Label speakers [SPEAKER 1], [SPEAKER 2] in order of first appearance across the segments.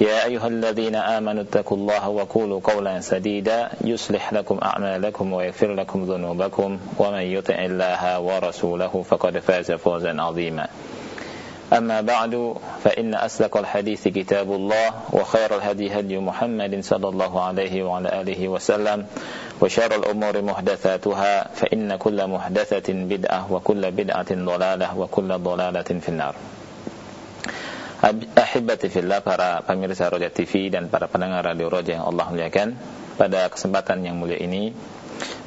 [SPEAKER 1] يا أيها الذين آمنوا اتقوا الله وقولوا قولا سديدا يصلح لكم أعمالكم ويغفر لكم ذنوبكم ومن يطع الله ورسوله فقد فاز فوزا عظيما. أما بعد فإن أصدق الحديث كتاب الله وخير الهدي هدي محمد صلى الله عليه وعلى آله وسلم وشر الأمور محدثاتها فإن كل محدثة بدعة وكل بدعة ضلالة وكل ضلالة في النار. Ahibati fillah para pemirsa Roja TV dan para pendengar Radio Roja yang Allah muliakan Pada kesempatan yang mulia ini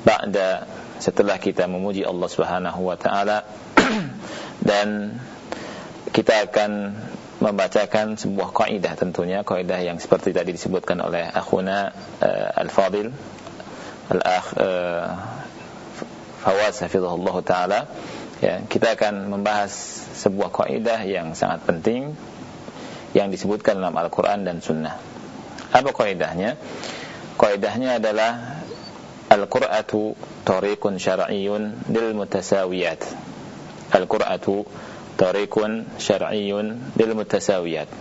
[SPEAKER 1] Ba'da setelah kita memuji Allah Subhanahu wa taala dan kita akan membacakan sebuah kaidah tentunya kaidah yang seperti tadi disebutkan oleh akhuna uh, Al-Fadil Al-Akh uh, Fawaz hafizahullah taala. Ya kita akan membahas sebuah kaidah yang sangat penting yang disebutkan dalam Al-Quran dan Sunnah. Apa kaidahnya? Kaidahnya adalah Al-Qur'atu tariqun syar'iyyun lil mutasawiyat. Al-Qur'atu tariqun syar'iyyun lil mutasawiyat.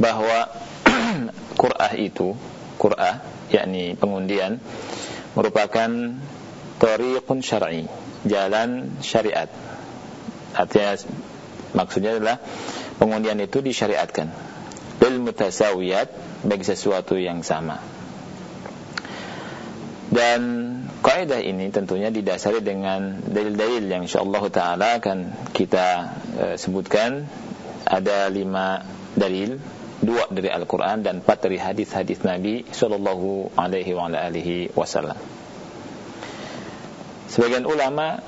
[SPEAKER 1] Bahwa Qur'ah itu, Qur'ah yakni pengundian merupakan tariqun syar'i, jalan syariat. Artinya maksudnya adalah pengundian itu disyariatkan. Bil mutasawiyat bagi sesuatu yang sama. Dan kaidah ini tentunya didasari dengan dalil-dalil yang insyaallah taala akan kita e, sebutkan. Ada lima dalil dua dari Al-Qur'an dan empat dari hadis-hadis Nabi sallallahu alaihi wa alihi wasallam. Sebagian ulama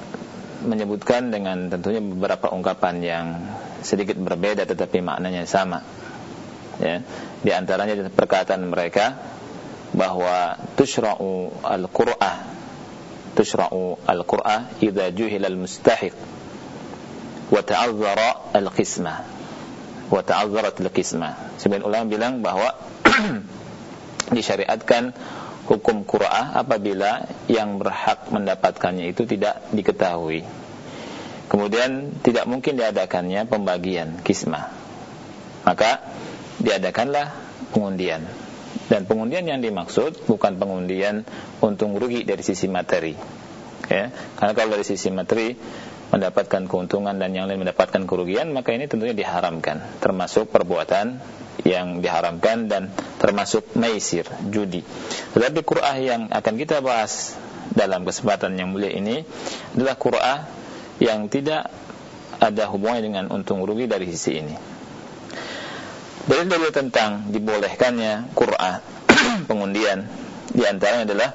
[SPEAKER 1] menyebutkan dengan tentunya beberapa ungkapan yang sedikit berbeda tetapi maknanya sama. Ya. Di antaranya perkataan mereka bahwa tushra'u al-qur'ah tushra'u al-qur'ah idza juhila al-mustahiq wa ta'azzara al-qismah wa ta'azzarat al-qismah. Sebagian ulama bilang bahwa disyariatkan hukum Qur'ah apabila yang berhak mendapatkannya itu tidak diketahui Kemudian tidak mungkin diadakannya pembagian kismah. Maka diadakanlah pengundian. Dan pengundian yang dimaksud bukan pengundian untung rugi dari sisi materi. Ya, karena kalau dari sisi materi mendapatkan keuntungan dan yang lain mendapatkan kerugian, maka ini tentunya diharamkan, termasuk perbuatan yang diharamkan dan termasuk maisir, judi. Tetapi Qur'ah yang akan kita bahas dalam kesempatan yang mulia ini adalah Qur'ah yang tidak ada hubungannya dengan untung rugi dari sisi ini. Dalil-dalil tentang dibolehkannya Qur'an pengundian di antaranya adalah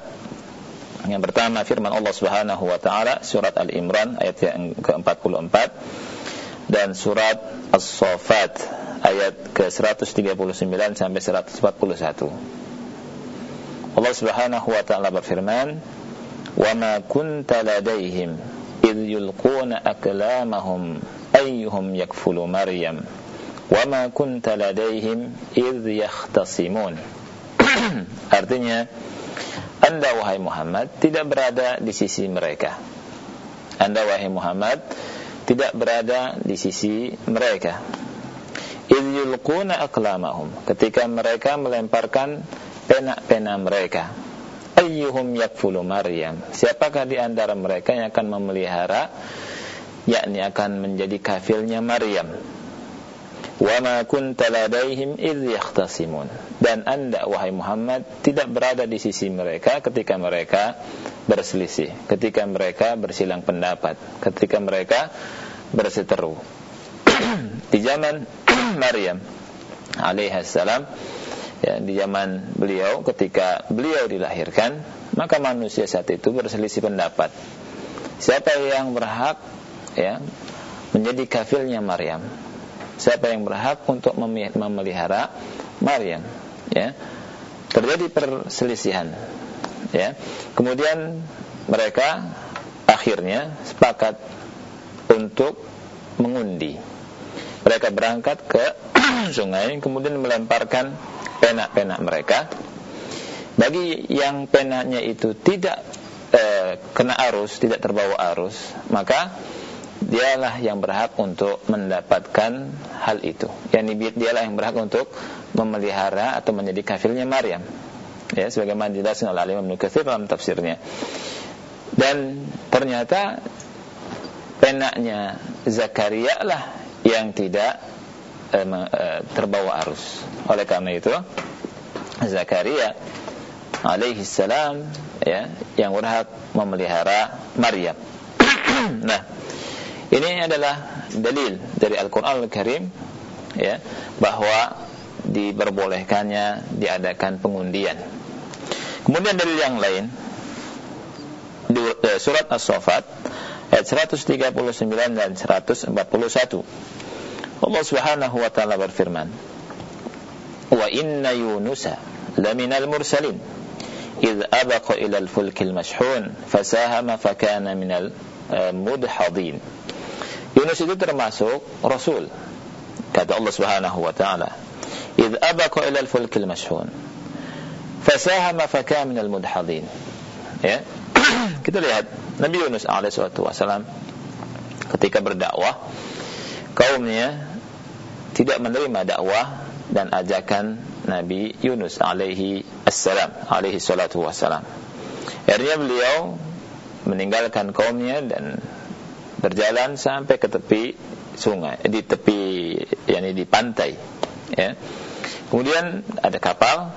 [SPEAKER 1] yang pertama firman Allah Subhanahu wa taala surat Al-Imran ayat yang ke-44 dan surat As-Saffat ayat ke-139 sampai 141. Allah Subhanahu wa taala berfirman, "Wa ma kunta ladaihim إذ يلقون أكلامهم أيهم يكفل مريم وما كنت لديهم إذ يختصمون artinya anda wahai Muhammad tidak berada di sisi mereka anda wahai Muhammad tidak berada di sisi mereka idh yulquna aqlamahum ketika mereka melemparkan pena-pena mereka ayyuhum yakfulu Maryam? Siapakah di antara mereka yang akan memelihara yakni akan menjadi kafilnya Maryam? Wa ma kunta ladaihim idh yahtasimun. Dan anda wahai Muhammad tidak berada di sisi mereka ketika mereka berselisih ketika mereka bersilang pendapat ketika mereka berseteru. Di zaman Maryam alaihissalam ya, di zaman beliau ketika beliau dilahirkan maka manusia saat itu berselisih pendapat. Siapa yang berhak ya menjadi kafilnya Maryam? Siapa yang berhak untuk memelihara Maryam? Ya terjadi perselisihan. Ya kemudian mereka akhirnya sepakat untuk mengundi. Mereka berangkat ke sungai kemudian melemparkan pena-pena mereka. Bagi yang penanya itu tidak eh, kena arus tidak terbawa arus maka dialah yang berhak untuk mendapatkan hal itu. Yakni dialah yang berhak untuk memelihara atau menjadi kafirnya Maryam. Ya sebagaimana dijelaskan oleh Imam Nukathir dalam tafsirnya. Dan ternyata penaknya Zakaria lah yang tidak eh, eh, terbawa arus. Oleh karena itu Zakaria alaihi salam ya yang berhak memelihara Maryam. Nah ini adalah dalil dari Al-Qur'an Al-Karim ya bahwa diperbolehkannya diadakan pengundian. Kemudian dari yang lain eh, surat As-Saffat ayat 139 dan 141. Allah Subhanahu wa taala berfirman, "Wa inna Yunusa laminal mursalin إذ أبق إلى الفلك المشحون فساهم فكان من المدحضين Yunus itu termasuk Rasul kata Allah Subhanahu wa taala إذ أبق إلى الفلك المشحون fasahama fakah minal mudhadin ya kita lihat Nabi Yunus alaihi wasallam ketika berdakwah kaumnya tidak menerima dakwah dan ajakan Nabi Yunus alaihi assalam alaihi salatu wasalam akhirnya beliau meninggalkan kaumnya dan berjalan sampai ke tepi sungai di tepi yakni di pantai ya. Kemudian ada kapal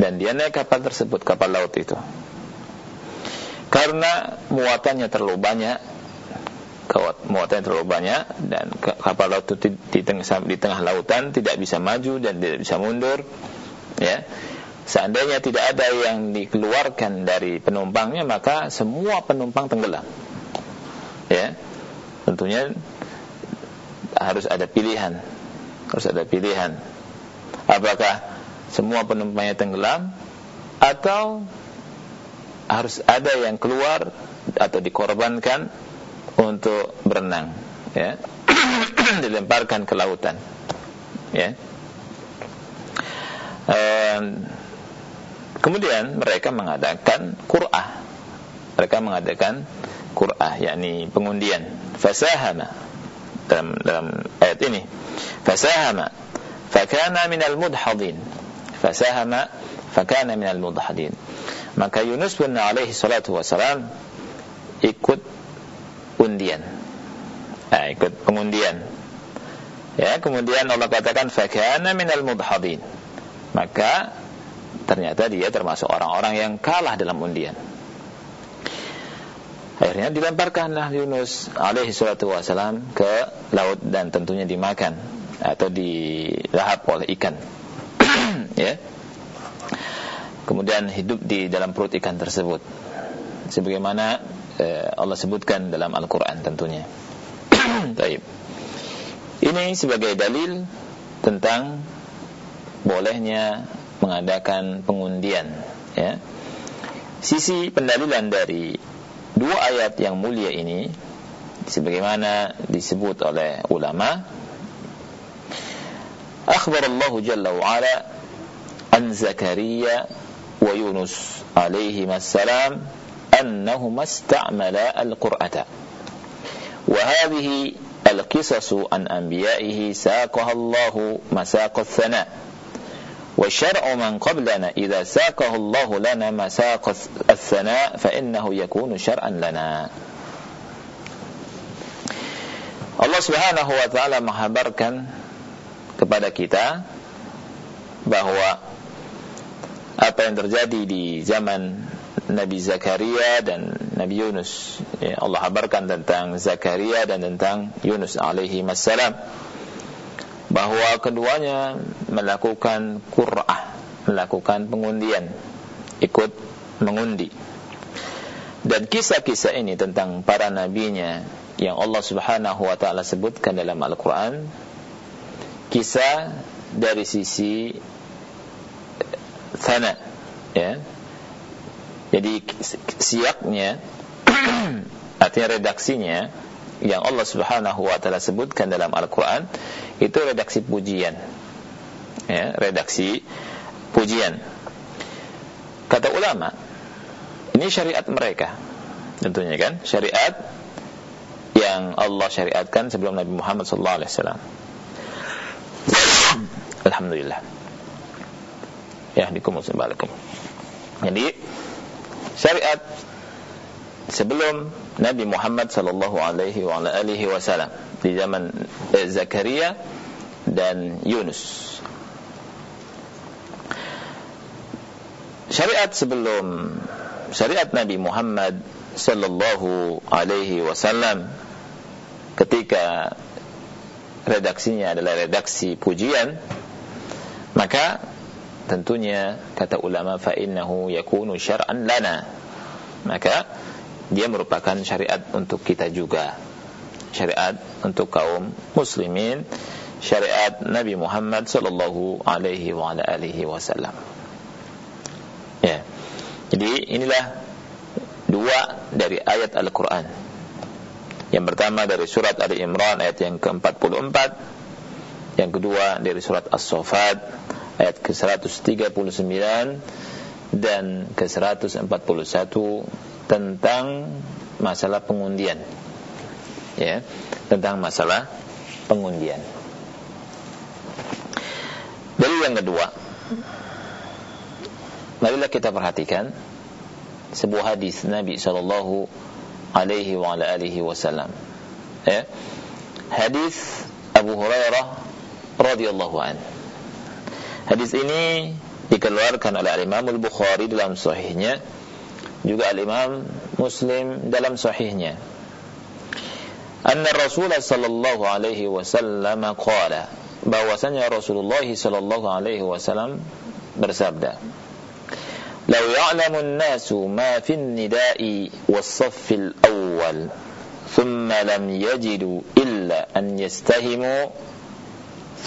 [SPEAKER 1] dan dia naik kapal tersebut kapal laut itu. Karena muatannya terlalu banyak muatannya terlalu banyak dan kapal laut itu di tengah, di tengah lautan tidak bisa maju dan tidak bisa mundur ya. Seandainya tidak ada yang dikeluarkan dari penumpangnya maka semua penumpang tenggelam ya. Tentunya harus ada pilihan harus ada pilihan. Apakah semua penumpangnya tenggelam atau harus ada yang keluar atau dikorbankan untuk berenang ya. Dilemparkan ke lautan ya. Um, kemudian mereka mengadakan qur'ah. Mereka mengadakan qur'ah yakni pengundian. Fasahama. Dalam dalam ayat ini. Fasahama. Fakana minal mudhadin. Fasahama. Fakana minal mudhadin. Maka Yunus bin alaihi salatu wasalam ikut undian nah, ikut pengundian ya kemudian Allah katakan fakana minal mudhadin. Maka ternyata dia termasuk orang-orang yang kalah dalam undian. Akhirnya dilemparkanlah Yunus alaihi salatu wasalam ke laut dan tentunya dimakan atau dilahap oleh ikan. Ya. Kemudian hidup di dalam perut ikan tersebut. Sebagaimana Eh, Allah sebutkan dalam Al-Quran tentunya Taib. Ini sebagai dalil tentang bolehnya mengadakan pengundian ya. Sisi pendalilan dari dua ayat yang mulia ini Sebagaimana disebut oleh ulama Akhbar Allah Jalla wa'ala An Zakaria wa Yunus alaihimassalam أنهما استعملا القرأة وهذه القصص عن أنبيائه ساقها الله مساق الثناء. والشرع من قبلنا إذا ساقه الله لنا مساق الثناء فإنه يكون شرعا لنا. Allah Subhanahu wa taala menghabarkan kepada kita bahwa apa yang terjadi di zaman Nabi Zakaria dan Nabi Yunus. Ya, Allah habarkan tentang Zakaria dan tentang Yunus alaihi wassalam bahwa keduanya melakukan qur'ah, melakukan pengundian, ikut mengundi. Dan kisah-kisah ini tentang para nabinya yang Allah Subhanahu wa taala sebutkan dalam Al-Qur'an kisah dari sisi sana ya. Jadi siaknya artinya redaksinya yang Allah Subhanahu wa taala sebutkan dalam Al-Qur'an itu redaksi pujian. Ya, redaksi pujian. Kata ulama, ini syariat mereka. Tentunya kan, syariat yang Allah syariatkan sebelum Nabi Muhammad sallallahu alaihi wasallam. Alhamdulillah. Ya, dikumusibalakum. Jadi syariat sebelum Nabi Muhammad sallallahu alaihi wa alihi wasallam di zaman eh, Zakaria dan Yunus. Syariat sebelum syariat Nabi Muhammad sallallahu alaihi wasallam ketika redaksinya adalah redaksi pujian maka tentunya kata ulama fa innahu yakunu syar'an lana. Maka dia merupakan syariat untuk kita juga. Syariat untuk kaum muslimin. Syariat Nabi Muhammad sallallahu alaihi wa ala alihi wasallam. Ya. Jadi inilah dua dari ayat Al-Qur'an. Yang pertama dari surat Ali Imran ayat yang ke-44 yang kedua dari surat As-Saffat ayat ke-139 dan ke-141 tentang masalah pengundian. Ya, tentang masalah pengundian. Dalil yang kedua. Marilah kita perhatikan sebuah hadis Nabi sallallahu alaihi wa ala alihi wasallam. Ya. Hadis Abu Hurairah radhiyallahu an. Hadis ini dikeluarkan oleh Imam Al-Bukhari dalam sahihnya juga al-Imam Muslim dalam sahihnya anna Rasulullah sallallahu alaihi wasallam qala bahwasanya Rasulullah sallallahu alaihi wasallam bersabda لو يعلم الناس ما في النداء والصف الأول ثم لم يجدوا إلا أن يستهموا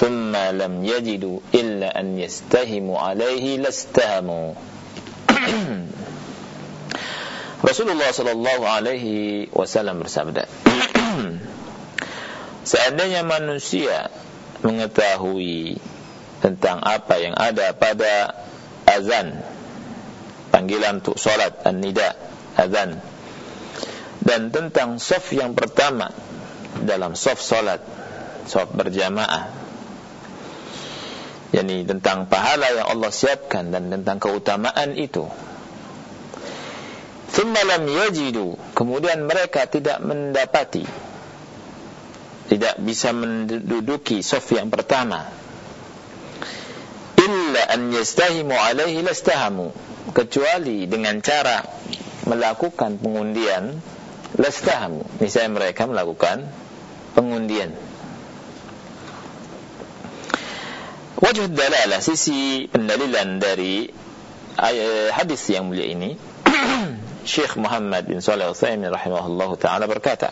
[SPEAKER 1] ثم لم يجدوا إلا أن يستهموا عليه لاستهموا Rasulullah Shallallahu Alaihi Wasallam bersabda, seandainya manusia mengetahui tentang apa yang ada pada azan, panggilan untuk sholat, an-nida, azan, dan tentang sof yang pertama dalam sof sholat, sof berjamaah, yakni tentang pahala yang Allah siapkan dan tentang keutamaan itu Thumma lam yajidu. Kemudian mereka tidak mendapati. Tidak bisa menduduki sof yang pertama. Illa an yastahimu alaihi lastahamu. Kecuali dengan cara melakukan pengundian lastahamu. Misalnya mereka melakukan pengundian. وجه الدلالة سيسي النليل أنداري حديث يامل إني شيخ محمد بن صالح الثيمين رحمه الله تعالى بركاته.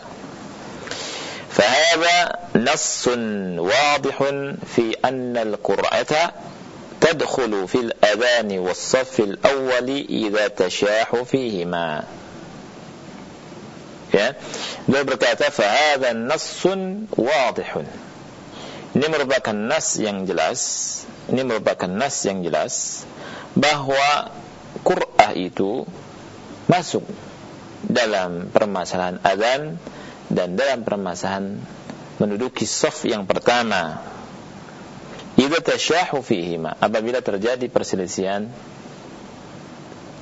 [SPEAKER 1] فهذا نص واضح في أن القراءة تدخل في الأذان والصف الأول إذا تشاح فيهما. إيه؟ لا بركاته. فهذا نص واضح. Ini merupakan nas yang jelas ini merupakan nas yang jelas bahwa Qur'ah itu masuk dalam permasalahan azan dan dalam permasalahan menduduki saf yang pertama. Idza tasyahu fihima apabila terjadi perselisihan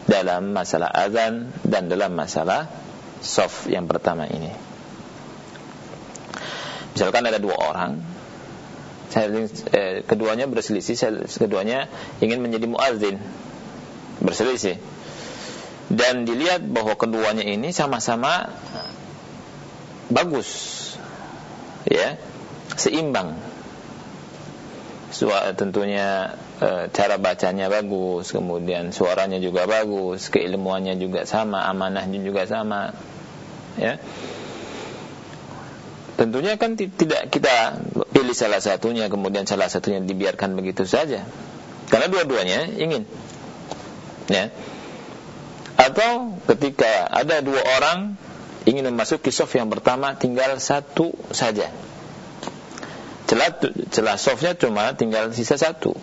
[SPEAKER 1] dalam masalah azan dan dalam masalah saf yang pertama ini. Misalkan ada dua orang, eh, keduanya berselisih, keduanya ingin menjadi muadzin, berselisih dan dilihat bahwa keduanya ini sama-sama bagus ya seimbang tentunya e, cara bacanya bagus, kemudian suaranya juga bagus, keilmuannya juga sama, amanahnya juga sama. Ya. Tentunya kan tidak kita pilih salah satunya kemudian salah satunya dibiarkan begitu saja. Karena dua-duanya ingin. Ya. Atau ketika ada dua orang ingin memasuki soft yang pertama tinggal satu saja celah celah softnya cuma tinggal sisa satu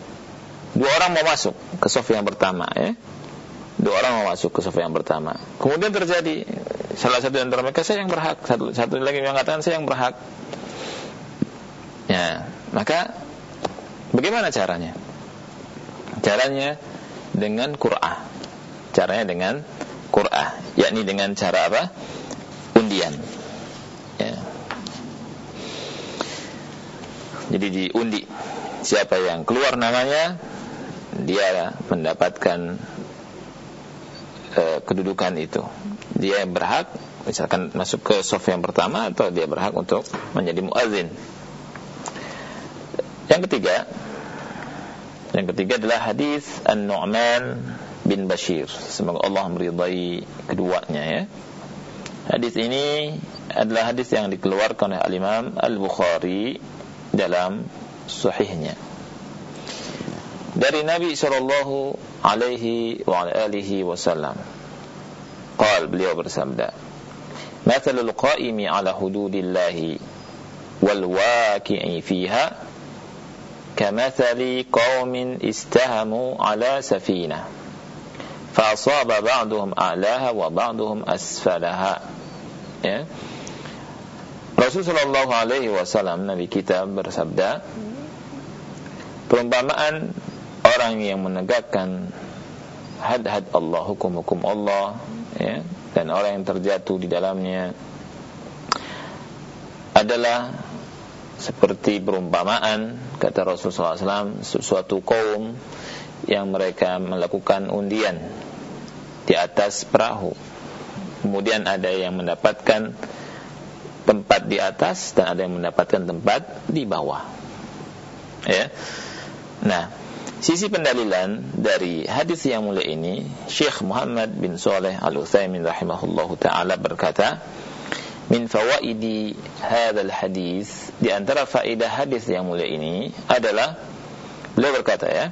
[SPEAKER 1] dua orang mau masuk ke soft yang pertama ya dua orang mau masuk ke soft yang pertama. Kemudian terjadi salah satu antara mereka saya yang berhak. Satu, satu lagi mengatakan saya yang berhak. Ya maka bagaimana caranya? Caranya dengan Qur'an caranya dengan Qur'an yakni dengan cara apa? Undian. Ya. Jadi diundi. Siapa yang keluar namanya dia mendapatkan kedudukan itu. Dia berhak misalkan masuk ke soft yang pertama atau dia berhak untuk menjadi muazin yang ketiga yang ketiga adalah hadis An-Nu'man bin Bashir. Semoga Allah meridai keduanya ya. Hadis ini adalah hadis yang dikeluarkan oleh Al-Imam Al-Bukhari dalam sahihnya. Dari Nabi sallallahu alaihi wa alihi wasallam qal beliau bersabda mathalul qa'imi ala hududillahi wal waqi'i fiha كمثل قوم استهموا على سفينة فأصاب بعضهم أعلاها وبعضهم أسفلها ya. Rasul Shallallahu Alaihi Wasallam Nabi kita bersabda perumpamaan orang yang menegakkan had-had Allah hukum-hukum Allah ya, dan orang yang terjatuh di dalamnya adalah seperti perumpamaan kata Rasul SAW suatu kaum yang mereka melakukan undian di atas perahu kemudian ada yang mendapatkan tempat di atas dan ada yang mendapatkan tempat di bawah. Ya. Nah, sisi pendalilan dari hadis yang mulia ini, Syekh Muhammad bin Saleh Al-Utsaimin rahimahullahu taala berkata, "Min fawaidi hadzal hadis, di antara faedah hadis yang mulia ini adalah beliau berkata ya,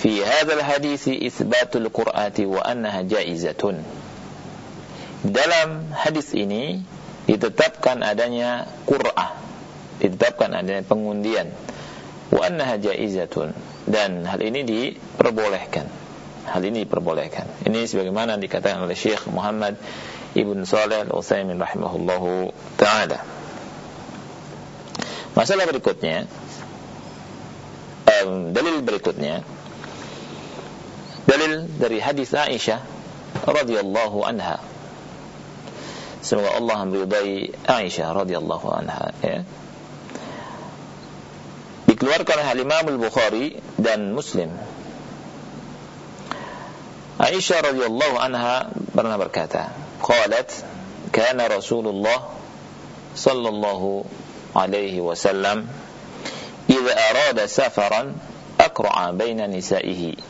[SPEAKER 1] fi hadzal hadis isbatul qur'ati wa annaha jaizatun." Dalam hadis ini ditetapkan adanya qur'ah ditetapkan adanya pengundian wa annaha jaizatun. Dan hal ini diperbolehkan. Hal ini diperbolehkan. Ini sebagaimana dikatakan oleh Syekh Muhammad Ibn Saleh Al-Utsaimin rahimahullahu taala. Masalah berikutnya um, dalil berikutnya dalil dari hadis Aisyah radhiyallahu anha. Semoga Allah meridai Aisyah radhiyallahu anha ya. Dikeluarkan oleh Imam Al-Bukhari dan Muslim. Aisyah radhiyallahu anha pernah berkata, qalat kana Rasulullah sallallahu alaihi wasallam idza arada safaran aqra'a baina nisa'ihi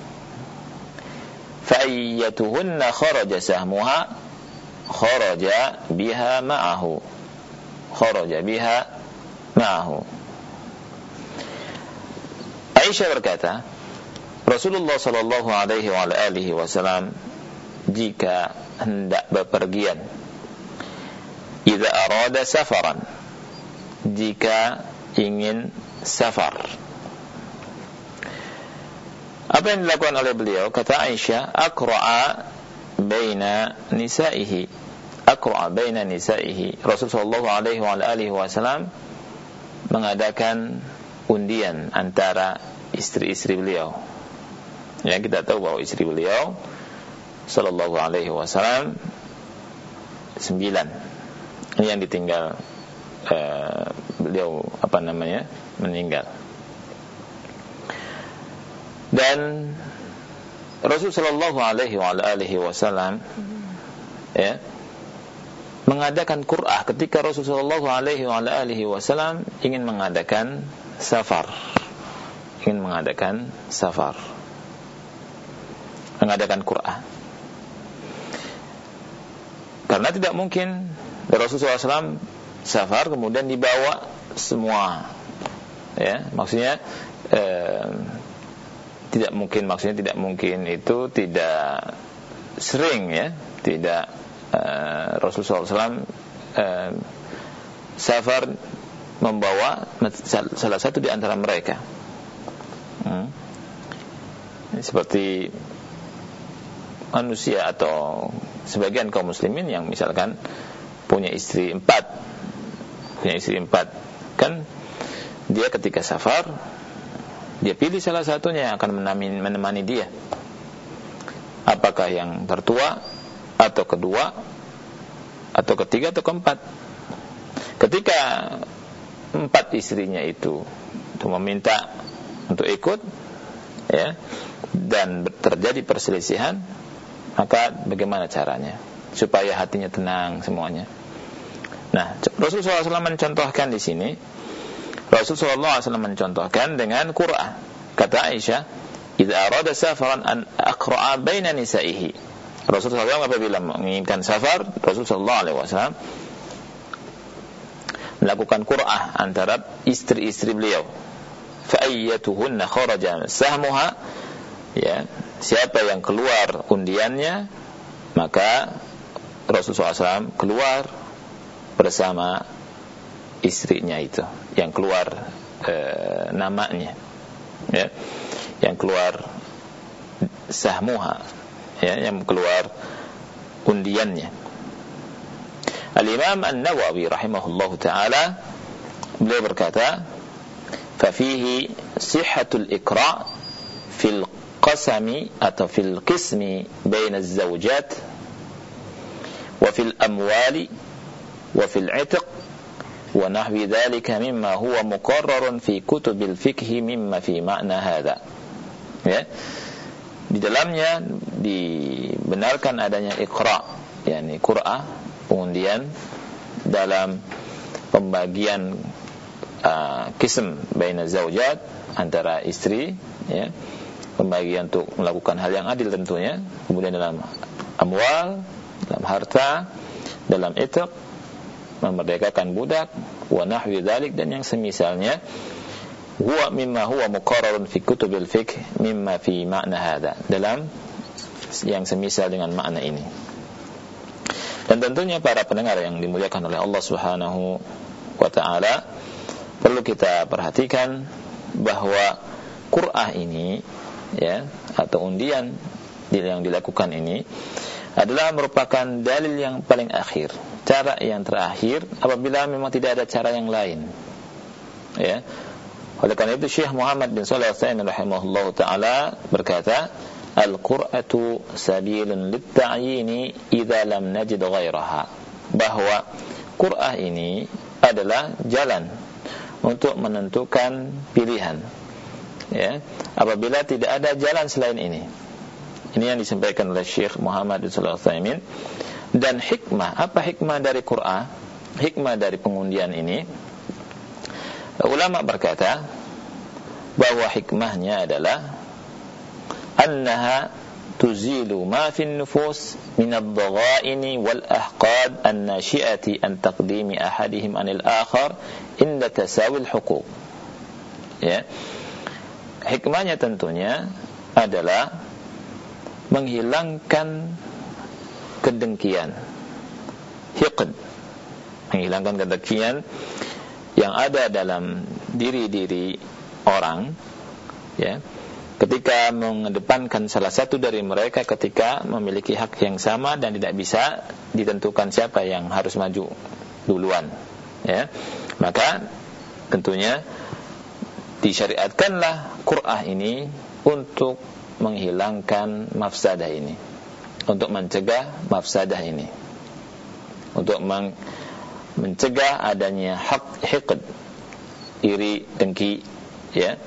[SPEAKER 1] ayyatuhunna kharaja sahmuha kharaja biha ma'ahu kharaja biha ma'ahu Aisyah berkata Rasulullah sallallahu alaihi wasallam jika hendak bepergian idza arada safaran jika ingin safar. Apa yang dilakukan oleh beliau? Kata Aisyah akra'a baina nisaihi. Aqra baina nisaihi. Rasul sallallahu alaihi wa alihi wasallam mengadakan undian antara istri-istri beliau. Yang kita tahu bahwa istri beliau sallallahu alaihi wasallam sembilan. Ini yang ditinggal uh, beliau apa namanya meninggal. Dan Rasul Shallallahu Alaihi Wasallam ya mengadakan Qur'ah ketika Rasul Shallallahu Alaihi Wasallam ingin mengadakan safar. Ingin mengadakan safar. Mengadakan Quran. Karena tidak mungkin Rasulullah SAW safar kemudian dibawa semua. Ya maksudnya eh, tidak mungkin maksudnya tidak mungkin itu tidak sering ya. Tidak uh, Rasulullah SAW uh, safar membawa salah satu di antara mereka. Hmm. seperti manusia atau sebagian kaum muslimin yang misalkan punya istri empat punya istri empat kan dia ketika safar dia pilih salah satunya yang akan menemani, menemani dia. Apakah yang tertua atau kedua atau ketiga atau keempat. Ketika empat istrinya itu itu meminta untuk ikut ya dan terjadi perselisihan maka bagaimana caranya supaya hatinya tenang semuanya? Nah Rasulullah SAW mencontohkan di sini Rasulullah SAW mencontohkan dengan Quran. Kata Aisyah idza arada safaran an aqra'a baina nisa'ihi. Rasulullah SAW apabila menginginkan safar Rasulullah SAW melakukan qur'ah antara istri-istri beliau. Fa'ayyatuhunna kharaja sahmuha. Ya siapa yang keluar undiannya maka Rasulullah SAW keluar bersama istrinya itu yang keluar e, namanya. Ya yang keluar sahmuha. Ya yang keluar undiannya الإمام النووي رحمه الله تعالى beliau berkata ففيه صحة الإقراء في القسم أو في القسم بين الزوجات وفي الأموال وفي العتق ونحو ذلك مما هو مقرر في كتب الفقه مما في معنى هذا ya. di dalamnya dibenarkan adanya ikra yakni Qur'an pengundian dalam pembagian uh, kism baina zaujat antara istri ya pembagian untuk melakukan hal yang adil tentunya kemudian dalam amwal dalam harta dalam itq memerdekakan budak wa nahwi dzalik dan yang semisalnya huwa mimma huwa muqarrarun fi kutubil fiqh mimma fi makna hada dalam yang semisal dengan makna ini dan tentunya para pendengar yang dimuliakan oleh Allah Subhanahu wa taala perlu kita perhatikan bahwa Qur'ah ini ya atau undian yang dilakukan ini adalah merupakan dalil yang paling akhir, cara yang terakhir apabila memang tidak ada cara yang lain. Ya. Oleh karena itu Syekh Muhammad bin Shalih Al-Utsaimin rahimahullahu taala berkata, Al-Qur'atu sabilun lit-ta'yini idza lam najid ghairaha. Bahwa Qur'ah ini adalah jalan untuk menentukan pilihan. Ya, apabila tidak ada jalan selain ini. Ini yang disampaikan oleh Syekh Muhammad bin Shalih dan hikmah, apa hikmah dari Qur'an? Hikmah dari pengundian ini ulama berkata bahwa hikmahnya adalah أنها تزيل ما في النفوس min الضغائن والأحقاد wal ahqad تقديم أحدهم an الآخر ahadihim تساوي الحقوق. Inda ya. Hikmahnya tentunya adalah menghilangkan kedengkian. Hiqd menghilangkan kedengkian yang ada dalam diri-diri orang ya ketika mengedepankan salah satu dari mereka ketika memiliki hak yang sama dan tidak bisa ditentukan siapa yang harus maju duluan ya. Maka tentunya disyariatkanlah Qur'ah ini untuk menghilangkan mafsadah ini untuk mencegah mafsadah ini untuk mencegah adanya hak hiqd iri dengki ya.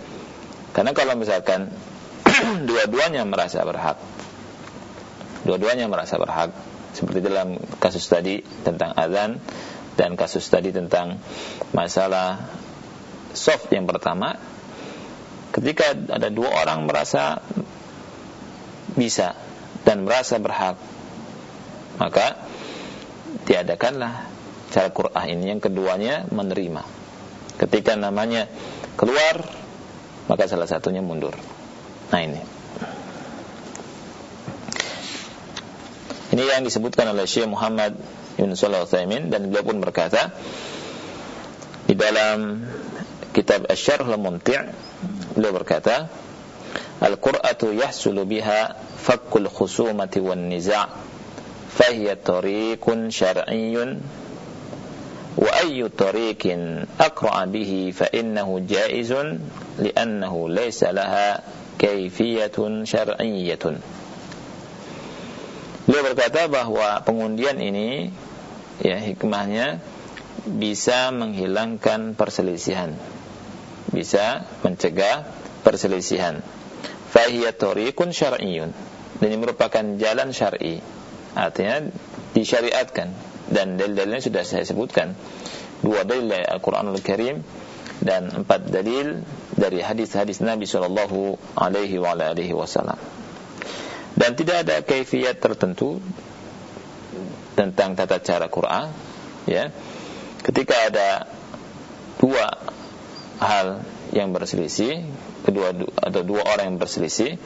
[SPEAKER 1] Karena kalau misalkan dua-duanya merasa berhak, dua-duanya merasa berhak, seperti dalam kasus tadi tentang azan dan kasus tadi tentang masalah soft yang pertama, ketika ada dua orang merasa bisa dan merasa berhak maka tiadakanlah cara Qur'an ini. Yang keduanya menerima. Ketika namanya keluar maka salah satunya mundur nah ini. Ini yang disebutkan oleh Syekh Muhammad Ibn Salah Uthaymin dan beliau pun berkata di dalam kitab Asy-Syarh Al-Mumti' beliau berkata Al-Qur'atu yahsulu biha fakkul khusumati wan niza' fahiya tariqun syar'iyyun wa ayyu tariqin aqra' bihi fa innahu jaizun li'annahu laysa laha kayfiyatun syar'iyyatun. Beliau berkata bahwa pengundian ini ya hikmahnya bisa menghilangkan perselisihan. Bisa mencegah perselisihan. Fahiyat tariqun syar'iyyun. Dan ini merupakan jalan syar'i. Artinya disyariatkan. Dan dalil-dalilnya sudah saya sebutkan. Dua dalil Al-Qur'anul Karim dan empat dalil dari hadis-hadis Nabi sallallahu alaihi wasallam. Dan tidak ada kaifiat tertentu tentang tata cara Quran ya. Ketika ada dua hal yang berselisih, kedua atau dua orang yang berselisih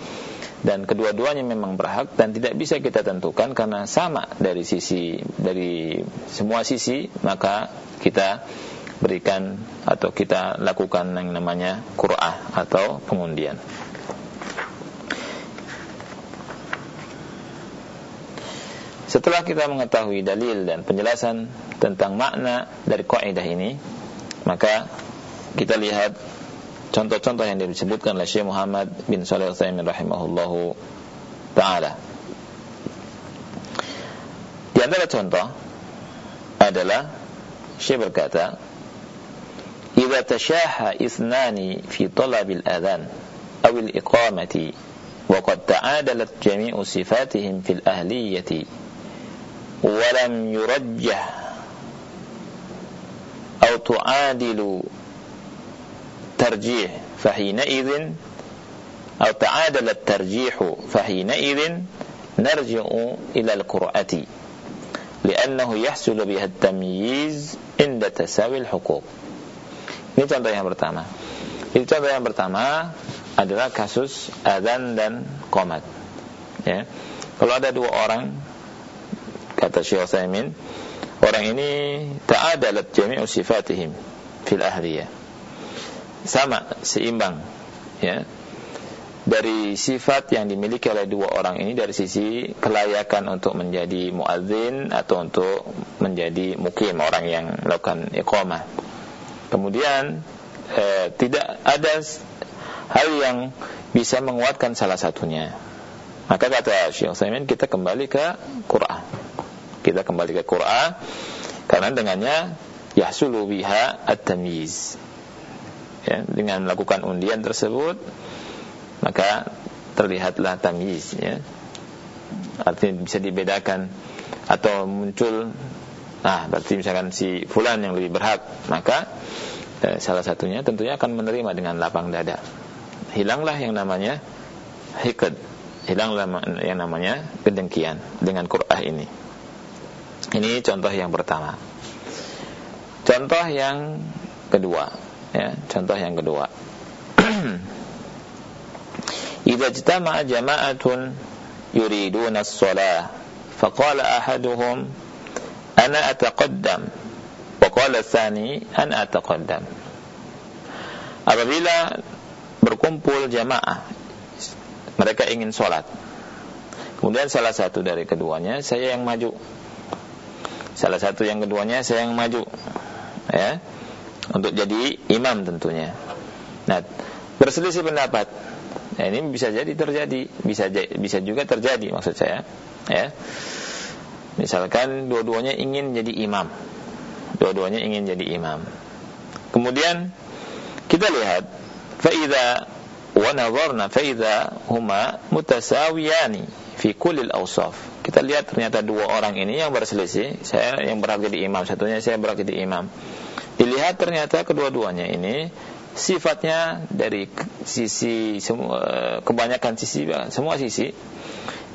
[SPEAKER 1] dan kedua-duanya memang berhak dan tidak bisa kita tentukan karena sama dari sisi dari semua sisi maka kita berikan atau kita lakukan yang namanya qur'ah atau pengundian. Setelah kita mengetahui dalil dan penjelasan tentang makna dari kaidah ini, maka kita lihat contoh-contoh yang disebutkan oleh Syekh Muhammad bin Shalih Al-Utsaimin rahimahullahu taala. Di antara contoh adalah Syekh berkata, إذا تشاح إثنان في طلب الأذان أو الإقامة وقد تعادلت جميع صفاتهم في الأهلية ولم يرجح أو تعادل ترجيح فحينئذ أو تعادل الترجيح فحينئذ نرجع إلى القراءة لأنه يحصل بها التمييز عند تساوي الحقوق. Ini contoh yang pertama. Ini contoh yang pertama adalah kasus adzan dan komat ya. Kalau ada dua orang kata Syekh Utsaimin orang ini ta'adalat jami'u sifatihim fil ahliyah sama seimbang. Ya. Dari sifat yang dimiliki oleh dua orang ini dari sisi kelayakan untuk menjadi muadzin atau untuk menjadi mukim orang yang melakukan iqamah. Kemudian eh, tidak ada hal yang bisa menguatkan salah satunya. Maka kata Syekh Utsaimin kita kembali ke Quran. Kita kembali ke Quran karena dengannya yahsulu biha at-tamyiz. Ya, dengan melakukan undian tersebut maka terlihatlah tamyiz ya. Artinya bisa dibedakan atau muncul nah berarti misalkan si fulan yang lebih berhak maka eh, salah satunya tentunya akan menerima dengan lapang dada hilanglah yang namanya hikad hilanglah yang namanya kedengkian dengan Quran ini ini contoh yang pertama. Contoh yang kedua, ya, contoh yang kedua. Idza ijtama'a jama'atun yuriduna as-salah, faqala ahaduhum ana ataqaddam wa qala tsani ana ataqaddam. Apabila berkumpul jamaah mereka ingin sholat kemudian salah satu dari keduanya saya yang maju Salah satu yang keduanya saya yang maju. Ya. Untuk jadi imam tentunya. Nah, berselisih pendapat. Nah, ini bisa jadi terjadi, bisa bisa juga terjadi maksud saya. Ya. Misalkan dua-duanya ingin jadi imam. Dua-duanya ingin jadi imam. Kemudian kita lihat faida wa nadharna faida huma mutasawiyani fi kulli al-awsaf kita lihat ternyata dua orang ini yang berselisih, saya yang berhak jadi imam, satunya saya berhak jadi imam. Dilihat ternyata kedua-duanya ini sifatnya dari sisi semua kebanyakan sisi semua sisi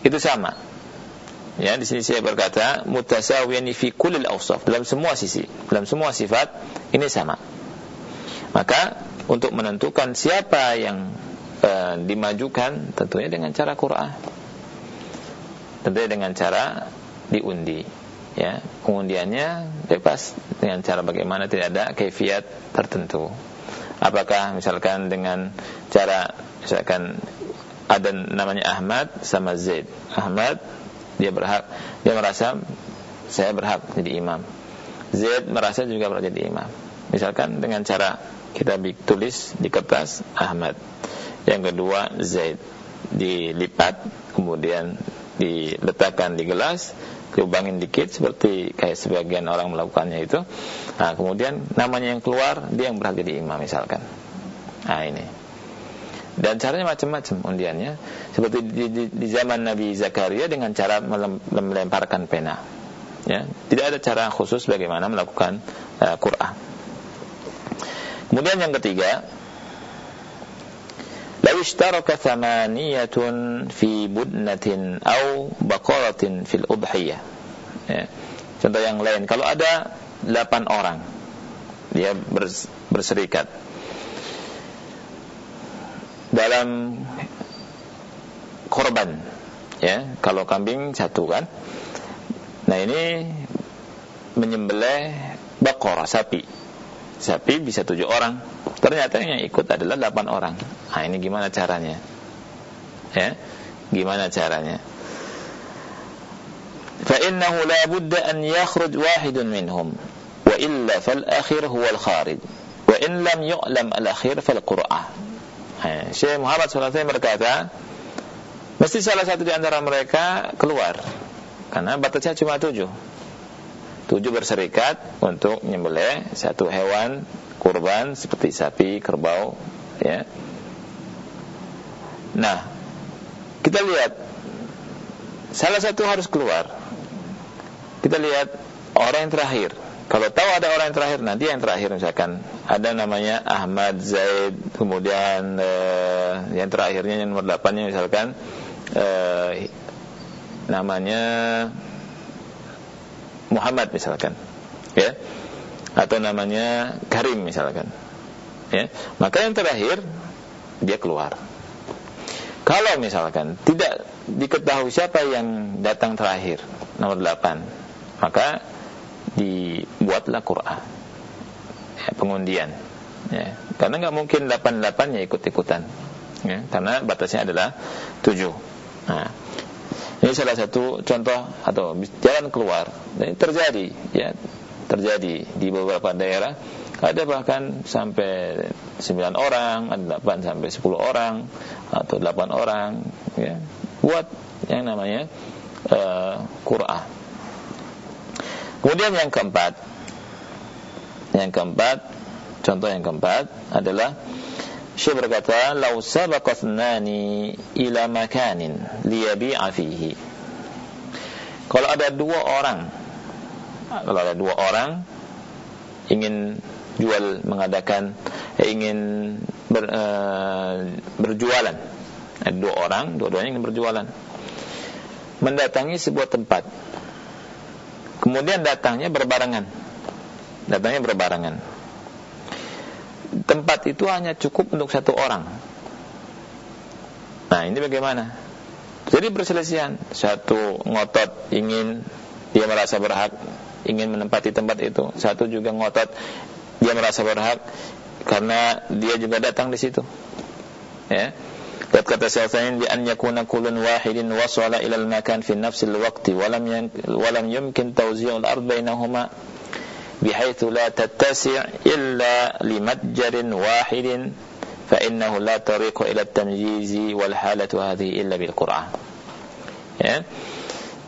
[SPEAKER 1] itu sama. Ya, di sini saya berkata mutasawiyan fi kullil awsaf dalam semua sisi, dalam semua sifat ini sama. Maka untuk menentukan siapa yang uh, dimajukan tentunya dengan cara Quran. Tentunya dengan cara diundi. Ya, pengundiannya bebas dengan cara bagaimana tidak ada kefiat tertentu. Apakah misalkan dengan cara misalkan ada namanya Ahmad sama Zaid. Ahmad dia berhak dia merasa saya berhak jadi imam. Zaid merasa juga berhak jadi imam. Misalkan dengan cara kita tulis di kertas Ahmad. Yang kedua Zaid dilipat kemudian diletakkan di gelas lubangin dikit seperti kayak sebagian orang melakukannya itu. Nah kemudian namanya yang keluar dia yang berhak jadi imam misalkan. Nah ini dan caranya macam-macam undiannya seperti di, di, di zaman Nabi Zakaria dengan cara melemparkan pena ya tidak ada cara khusus bagaimana melakukan uh, Quran kemudian yang ketiga لو اشترك ثمانية في بدنة أو بقرة في الأضحية ya. contoh yang lain kalau ada delapan orang dia berserikat dalam korban ya kalau kambing satu kan nah ini menyembelih bakor sapi sapi bisa tujuh orang ternyata yang ikut adalah delapan orang nah ini gimana caranya ya gimana caranya فإنه لا بد أن يخرج واحد منهم وإلا فالأخير هو الخارج وإن لم يعلم الأخير فالقرآن Syekh Muhammad SAW berkata, mesti salah satu di antara mereka keluar, karena batasnya cuma tujuh. Tujuh berserikat untuk menyembelih satu hewan kurban seperti sapi, kerbau, ya. Nah, kita lihat salah satu harus keluar. Kita lihat orang yang terakhir kalau tahu ada orang yang terakhir nanti yang terakhir misalkan. Ada namanya Ahmad Zaid kemudian uh, yang terakhirnya yang nomor 8 nya misalkan uh, namanya Muhammad misalkan ya. Atau namanya Karim misalkan ya. Maka yang terakhir dia keluar. Kalau misalkan tidak diketahui siapa yang datang terakhir nomor 8 maka dibuatlah Quran. Ya, pengundian. Ya. karena nggak mungkin 88 ya ikut-ikutan. Ya. karena batasnya adalah 7 nah ini salah satu contoh atau jalan keluar. Ini terjadi ya. Terjadi di beberapa daerah. Ada bahkan sampai 9 orang, ada 8 sampai 10 orang atau 8 orang ya buat yang namanya uh, Qur'an Kemudian yang keempat. Yang keempat Contoh yang keempat adalah Syekh berkata Lau sabaqathnani ila makanin Liyabi'a fihi. Kalau ada dua orang Kalau ada dua orang Ingin jual mengadakan Ingin ber, uh, berjualan. Ada dua orang Dua-duanya ingin berjualan. Mendatangi sebuah tempat Kemudian datangnya berbarengan. Datangnya berbarengan. Tempat itu hanya cukup untuk satu orang. Nah, ini bagaimana? Jadi perselisihan. Satu ngotot ingin dia merasa berhak ingin menempati tempat itu. Satu juga ngotot dia merasa berhak karena dia juga datang di situ. Ya. Dan kata Syaitan bi an yakuna kullun wahidin wasala ila al-makan fi nafsi al-waqti wa lam wa lam yumkin tawzi'u al-ard bainahuma bihaythu la tattasi' illa limatjarin wahidin fa innahu la tariqa ila at-tamyiz wal halatu hadhihi illa bil Qur'an. Ya.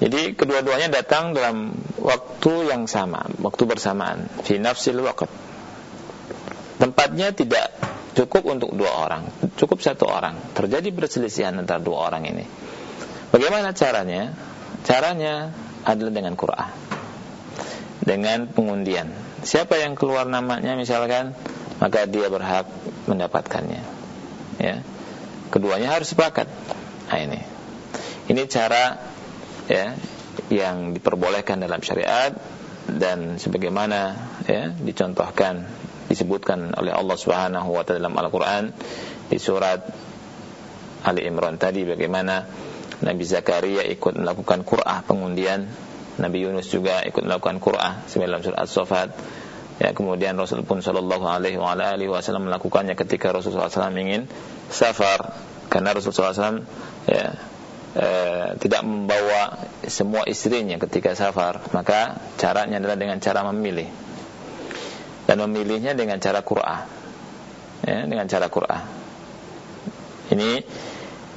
[SPEAKER 1] Jadi kedua-duanya datang dalam waktu yang sama, waktu bersamaan, fi nafsil waqt. Tempatnya tidak cukup untuk dua orang, cukup satu orang. Terjadi perselisihan antara dua orang ini. Bagaimana caranya? Caranya adalah dengan Quran. Dengan pengundian. Siapa yang keluar namanya misalkan maka dia berhak mendapatkannya. Ya. Keduanya harus sepakat. Nah ini. Ini cara ya yang diperbolehkan dalam syariat dan sebagaimana ya dicontohkan disebutkan oleh Allah Subhanahu wa taala dalam Al-Qur'an di surat Ali Imran tadi bagaimana Nabi Zakaria ikut melakukan Qur'ah pengundian Nabi Yunus juga ikut melakukan Qur'ah dalam surat As-Saffat. Ya kemudian Rasul pun sallallahu alaihi wa wasallam melakukannya ketika Rasulullah SAW ingin safar. Karena Rasulullah SAW ya e, tidak membawa semua istrinya ketika safar. Maka caranya adalah dengan cara memilih dan memilihnya dengan cara Qur'ah ya, dengan cara Qur'ah ini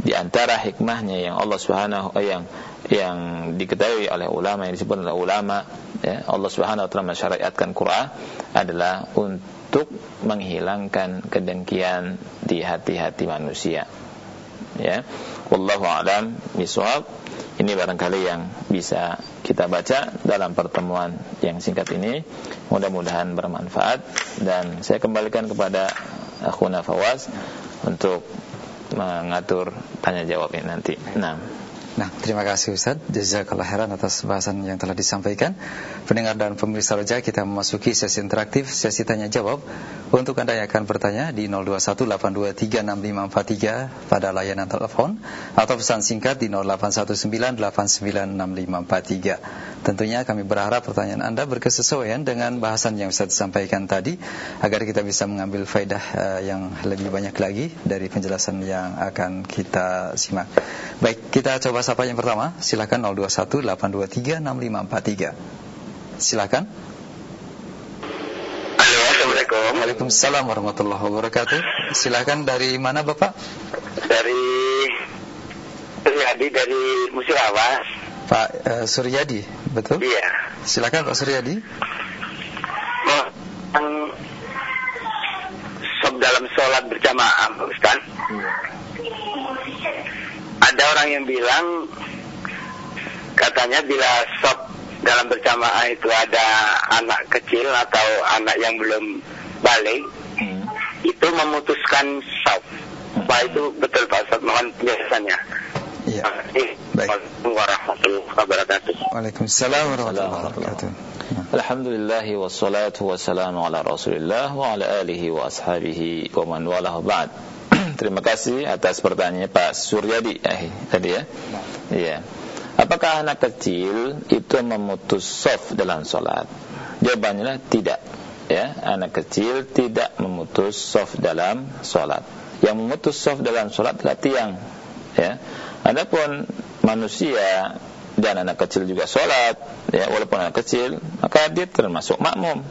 [SPEAKER 1] di antara hikmahnya yang Allah Subhanahu eh, yang yang diketahui oleh ulama yang disebut oleh ulama ya, Allah Subhanahu wa taala mensyariatkan Quran adalah untuk menghilangkan kedengkian di hati-hati manusia. Ya. Wallahu a'lam bishawab. Ini barangkali yang bisa kita baca dalam pertemuan yang singkat ini. Mudah-mudahan bermanfaat dan saya kembalikan kepada Akhuna Fawaz untuk mengatur tanya jawab ini nanti. Nah.
[SPEAKER 2] Nah, terima kasih Ustaz. Jazakallah khairan atas bahasan yang telah disampaikan. Pendengar dan pemirsa roja, kita memasuki sesi interaktif, sesi tanya jawab. Untuk Anda yang akan bertanya di 0218236543 pada layanan telepon atau pesan singkat di 0819896543. Tentunya kami berharap pertanyaan Anda berkesesuaian dengan bahasan yang Ustaz sampaikan tadi agar kita bisa mengambil faedah uh, yang lebih banyak lagi dari penjelasan yang akan kita simak. Baik, kita coba sapa yang pertama. Silakan 0218236543. Silakan.
[SPEAKER 3] Halo, Assalamualaikum.
[SPEAKER 2] Waalaikumsalam warahmatullahi wabarakatuh. Silakan dari mana Bapak?
[SPEAKER 3] Dari Suryadi dari Musirawas.
[SPEAKER 2] Pak uh, Suryadi, betul?
[SPEAKER 3] Iya.
[SPEAKER 2] Silakan Pak Suryadi.
[SPEAKER 3] Oh, yang dalam sholat berjamaah, Ustaz. Iya ada orang yang bilang katanya bila sop dalam berjamaah itu ada anak kecil atau anak yang belum balik hmm. itu memutuskan sop hmm. Apa itu betul Pak Ustaz mohon penjelasannya
[SPEAKER 2] Iya. Baik.
[SPEAKER 3] warahmatullahi wabarakatuh.
[SPEAKER 2] Waalaikumsalam warahmatullahi wabarakatuh.
[SPEAKER 1] Alhamdulillah wassalatu wassalamu ala Rasulillah wa ala alihi wa ashabihi wa man walahu ba'd. Terima kasih atas pertanyaannya Pak Suryadi eh, tadi ya. Iya. Apakah anak kecil itu memutus soft dalam sholat? Jawabannya tidak. Ya, anak kecil tidak memutus soft dalam sholat. Yang memutus soft dalam sholat adalah tiang. Ya. Adapun manusia dan anak kecil juga sholat, ya, walaupun anak kecil, maka dia termasuk makmum,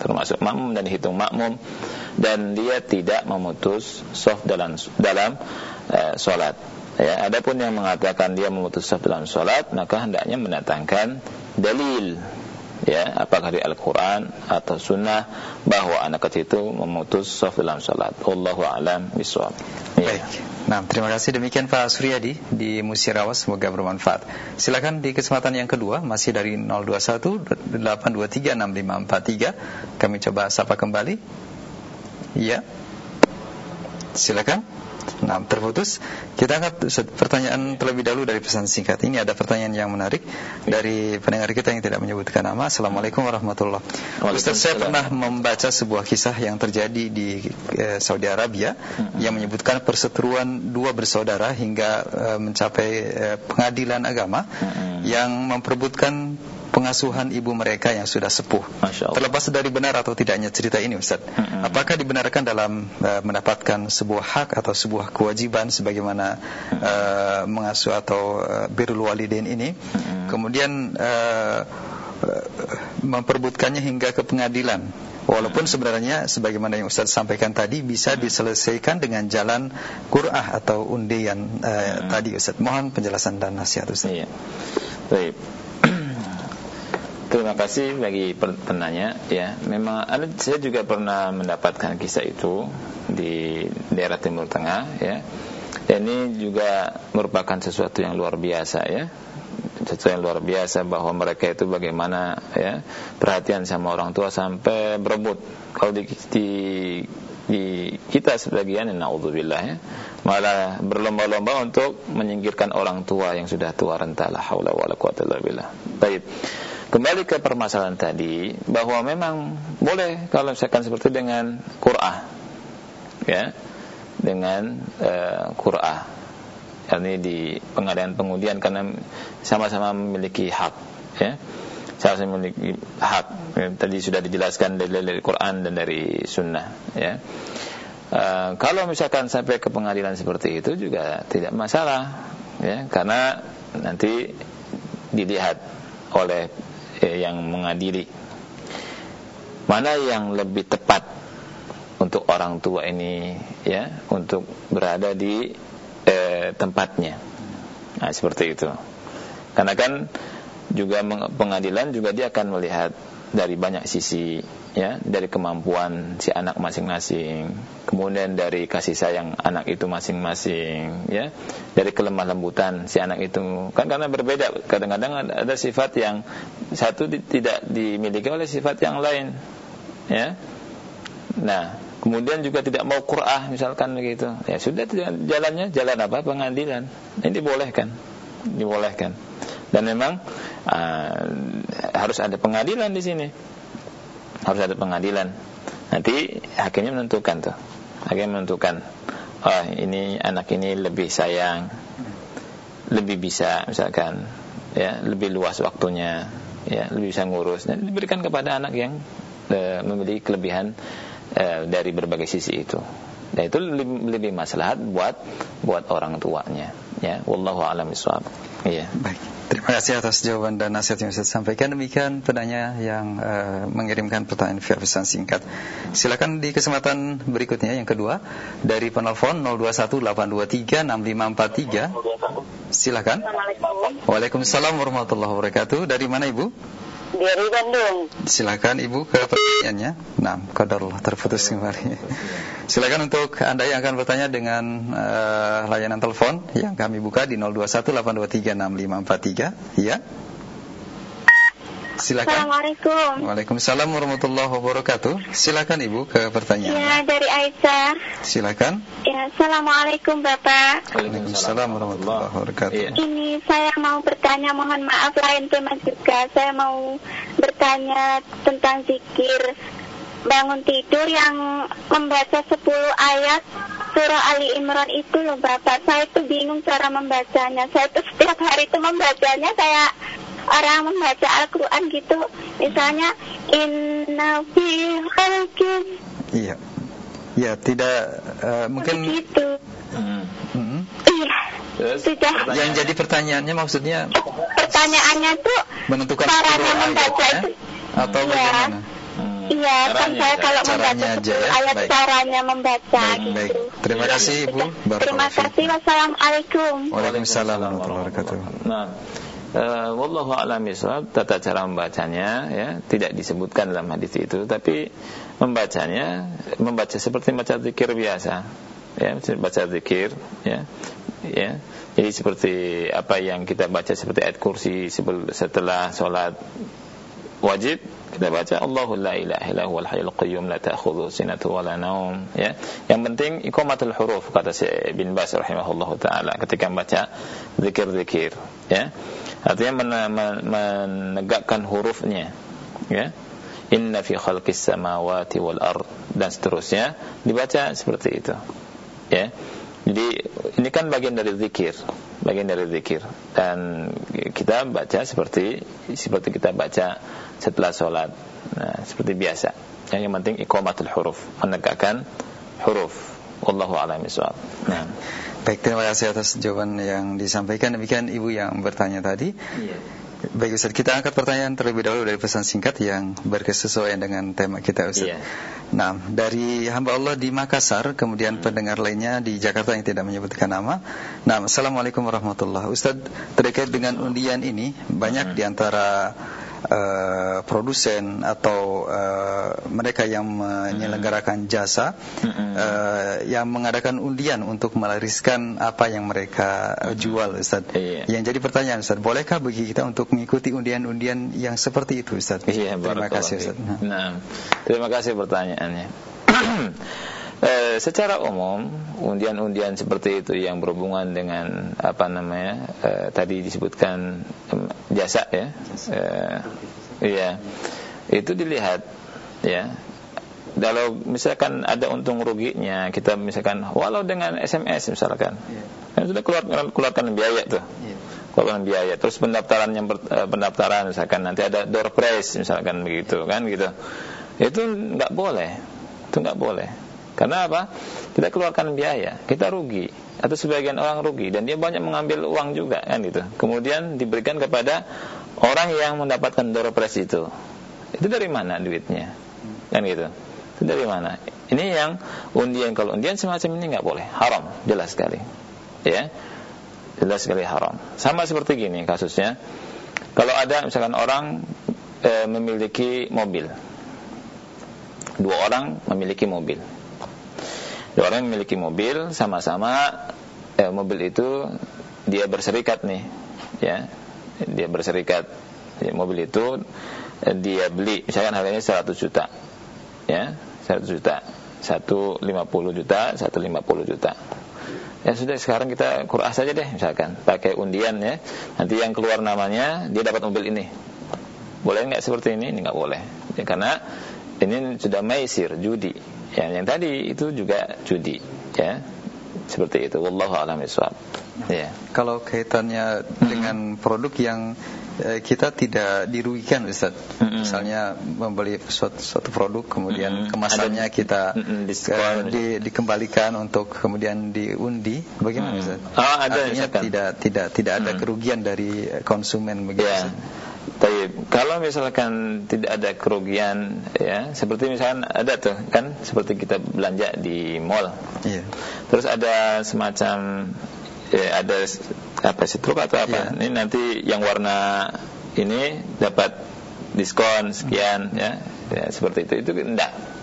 [SPEAKER 1] termasuk makmum dan dihitung makmum dan dia tidak memutus soft dalam dalam uh, solat. Ya, adapun yang mengatakan dia memutus soft dalam solat, maka hendaknya mendatangkan dalil ya apakah di Al-Qur'an atau sunnah bahwa anak kecil itu memutus soft dalam salat. Allahu a'lam bishawab.
[SPEAKER 2] Ya. Baik. Nah, terima kasih demikian Pak Suryadi di Musirawas semoga bermanfaat. Silakan di kesempatan yang kedua masih dari 021 823 6543 kami coba sapa kembali. Iya. Silakan. Nah, terputus. Kita angkat pertanyaan terlebih dahulu dari pesan singkat. Ini ada pertanyaan yang menarik dari pendengar kita yang tidak menyebutkan nama. Assalamualaikum warahmatullahi wabarakatuh. Ustaz, saya pernah membaca sebuah kisah yang terjadi di eh, Saudi Arabia hmm. yang menyebutkan perseteruan dua bersaudara hingga eh, mencapai eh, pengadilan agama hmm. yang memperebutkan pengasuhan ibu mereka yang sudah sepuh. Terlepas dari benar atau tidaknya cerita ini Ustaz. Hmm. Apakah dibenarkan dalam uh, mendapatkan sebuah hak atau sebuah kewajiban sebagaimana uh, mengasuh atau uh, birrul walidain ini? Hmm. Kemudian uh, memperbutkannya hingga ke pengadilan. Walaupun sebenarnya sebagaimana yang Ustaz sampaikan tadi bisa diselesaikan dengan jalan Qur'ah atau undian uh, tadi Ustaz. Mohon penjelasan dan nasihat Ustaz. Iya.
[SPEAKER 1] Baik. Terima kasih bagi penanya ya. Memang ada saya juga pernah mendapatkan kisah itu di daerah Timur Tengah ya. Dan ini juga merupakan sesuatu yang luar biasa ya. sesuatu yang luar biasa bahwa mereka itu bagaimana ya perhatian sama orang tua sampai berebut kalau di, di, di kita sebagian naudzubillah ya malah berlomba-lomba untuk menyingkirkan orang tua yang sudah tua renta la haula wala quwata illa billah. Baik. Kembali ke permasalahan tadi bahwa memang boleh kalau misalkan seperti dengan Qur'an ya dengan uh, Qur'an ini di pengadilan pengundian karena sama-sama memiliki hak ya. Sama-sama memiliki hak. Ya, tadi sudah dijelaskan dari, dari Quran dan dari Sunnah ya. Uh, kalau misalkan sampai ke pengadilan seperti itu juga tidak masalah ya. Karena nanti dilihat oleh eh, yang mengadili mana yang lebih tepat untuk orang tua ini ya untuk berada di eh, tempatnya. Nah, seperti itu. Karena kan juga pengadilan juga dia akan melihat dari banyak sisi ya, dari kemampuan si anak masing-masing, kemudian dari kasih sayang anak itu masing-masing ya, dari kelemah lembutan si anak itu. Kan karena berbeda, kadang-kadang ada sifat yang satu tidak dimiliki oleh sifat yang lain. Ya. Nah, kemudian juga tidak mau Qur'ah misalkan begitu. Ya sudah jalannya jalan apa? Pengadilan. Ini dibolehkan. Dibolehkan. Dan memang uh, harus ada pengadilan di sini harus ada pengadilan. Nanti hakimnya menentukan tuh. Hakim menentukan oh ini anak ini lebih sayang lebih bisa misalkan ya lebih luas waktunya ya lebih bisa ngurus. Dan diberikan kepada anak yang uh, memiliki kelebihan eh, dari berbagai sisi itu. Dan itu lebih, lebih maslahat buat buat orang tuanya. Ya, wallahu a'lam bishawab. Iya.
[SPEAKER 2] Baik. Terima kasih atas jawaban dan nasihat yang saya sampaikan. Demikian penanya yang uh, mengirimkan pertanyaan via pesan singkat. Silakan di kesempatan berikutnya yang kedua dari penelpon 0218236543. Silakan. Waalaikumsalam warahmatullahi wabarakatuh. Dari mana Ibu?
[SPEAKER 4] Dari Bandung.
[SPEAKER 2] Silakan Ibu ke pertanyaannya. Nah, kadarullah terputus kembali. Silakan untuk Anda yang akan bertanya dengan uh, layanan telepon yang kami buka di 0218236543, ya. Silakan.
[SPEAKER 4] Assalamualaikum.
[SPEAKER 2] Waalaikumsalam warahmatullahi wabarakatuh. Silakan Ibu ke pertanyaan.
[SPEAKER 4] Ya, dari Aisyah.
[SPEAKER 2] Silakan.
[SPEAKER 4] Ya, Assalamualaikum Bapak.
[SPEAKER 2] Waalaikumsalam warahmatullahi wabarakatuh.
[SPEAKER 4] Ya. Ini saya mau bertanya, mohon maaf lain tema juga. Saya mau bertanya tentang zikir bangun tidur yang membaca 10 ayat surah Ali Imran itu loh Bapak. Saya itu bingung cara membacanya. Saya itu setiap hari itu membacanya saya orang membaca Al-Quran gitu misalnya inna fi
[SPEAKER 2] iya ya tidak uh, mungkin
[SPEAKER 4] gitu hmm. Hmm. iya sudah
[SPEAKER 2] yang jadi pertanyaannya maksudnya
[SPEAKER 4] pertanyaannya tuh
[SPEAKER 2] menentukan
[SPEAKER 4] caranya membaca
[SPEAKER 2] ayat,
[SPEAKER 4] itu
[SPEAKER 2] atau
[SPEAKER 4] iya.
[SPEAKER 2] bagaimana
[SPEAKER 4] Iya, kan saya kalau
[SPEAKER 2] caranya
[SPEAKER 4] membaca
[SPEAKER 2] aja, ya?
[SPEAKER 4] ayat
[SPEAKER 2] baik.
[SPEAKER 4] caranya membaca
[SPEAKER 2] baik,
[SPEAKER 4] gitu.
[SPEAKER 2] baik. Terima kasih Ibu.
[SPEAKER 4] Terima kasih. Wassalamualaikum.
[SPEAKER 2] Waalaikumsalam warahmatullahi wabarakatuh.
[SPEAKER 1] Nah, uh, wallahu a'lam tata cara membacanya ya. Tidak disebutkan dalam hadis itu tapi membacanya membaca seperti baca zikir biasa ya. Baca zikir ya. Ya. Jadi seperti apa yang kita baca seperti ayat kursi setelah sholat wajib kita baca Allahu la ilaha illa huwal hayyul qayyum la ta'khudhuhu sinatun wa la ya. Yang penting iqamatul huruf kata Syekh bin Bas rahimahullahu taala ketika membaca zikir-zikir ya artinya menegakkan hurufnya ya. Inna fi khalqis samawati wal ard dan seterusnya. Dibaca seperti itu ya. Jadi ini kan bagian dari zikir bagian dari zikir. Dan kita baca seperti seperti kita baca setelah sholat. Nah, seperti biasa. Yang, yang penting iqamatul huruf menegakkan huruf. Wallahu a'lam nah
[SPEAKER 2] Baik, terima kasih atas jawaban yang disampaikan. Demikian Ibu yang bertanya tadi. Iya. Baik Ustaz, kita angkat pertanyaan terlebih dahulu dari pesan singkat yang berkesesuaian dengan tema kita Ustaz. Iya. Nah, dari hamba Allah di Makassar, kemudian hmm. pendengar lainnya di Jakarta yang tidak menyebutkan nama. Nah, Assalamualaikum warahmatullahi Ustaz, terkait dengan undian ini, banyak hmm. di antara uh, produsen atau uh, mereka yang menyelenggarakan jasa uh, yang mengadakan undian untuk melariskan apa yang mereka jual Ustaz. Iya. Yang jadi pertanyaan Ustaz, bolehkah bagi kita untuk mengikuti undian-undian yang seperti itu Ustaz?
[SPEAKER 1] Iya, terima kasih Ustaz. Nah, terima kasih pertanyaannya. Eh, secara umum undian-undian seperti itu yang berhubungan dengan apa namanya eh, tadi disebutkan jasa ya, eh, iya. Itu dilihat ya. Kalau misalkan ada untung ruginya, kita misalkan walau dengan SMS misalkan, yeah. sudah keluar keluarkan biaya tuh. Yeah keluarkan biaya. Terus pendaftaran yang pendaftaran misalkan nanti ada door prize misalkan begitu kan gitu. Itu nggak boleh. Itu nggak boleh karena apa? Kita keluarkan biaya, kita rugi atau sebagian orang rugi dan dia banyak mengambil uang juga kan gitu. Kemudian diberikan kepada orang yang mendapatkan prize itu. Itu dari mana duitnya? Kan gitu. Itu dari mana? Ini yang undian kalau undian semacam ini nggak boleh, haram, jelas sekali. Ya. Jelas sekali haram. Sama seperti gini kasusnya. Kalau ada misalkan orang e, memiliki mobil. Dua orang memiliki mobil Dua orang memiliki mobil sama-sama eh, mobil itu dia berserikat nih, ya. Dia berserikat ya, mobil itu eh, dia beli misalkan harganya 100 juta. Ya, 100 juta. 150 juta, 150 juta. Ya sudah sekarang kita kurah saja deh misalkan pakai undian ya. Nanti yang keluar namanya dia dapat mobil ini. Boleh nggak seperti ini? Ini nggak boleh. Ya, karena ini sudah maisir, judi Ya, yang tadi itu juga judi, ya. Seperti itu. Wallahu a'lam bishawab.
[SPEAKER 2] Ya. Kalau kaitannya hmm. dengan produk yang eh, kita tidak dirugikan Ustaz. Mm-hmm. Misalnya membeli suatu, suatu produk kemudian mm-hmm. kemasannya kita mm-hmm. uh, di, dikembalikan untuk kemudian diundi. Bagaimana Ustaz?
[SPEAKER 1] Oh, ada
[SPEAKER 2] Artinya tidak tidak tidak ada mm-hmm. kerugian dari konsumen begitu. Yeah.
[SPEAKER 1] Taib. Kalau misalkan tidak ada kerugian ya, seperti misalkan ada tuh kan seperti kita belanja di mall. Iya. Terus ada semacam ya, ada apa sih truk atau apa? Iya. Ini nanti yang warna ini dapat diskon sekian hmm. ya. ya seperti itu. Itu enggak.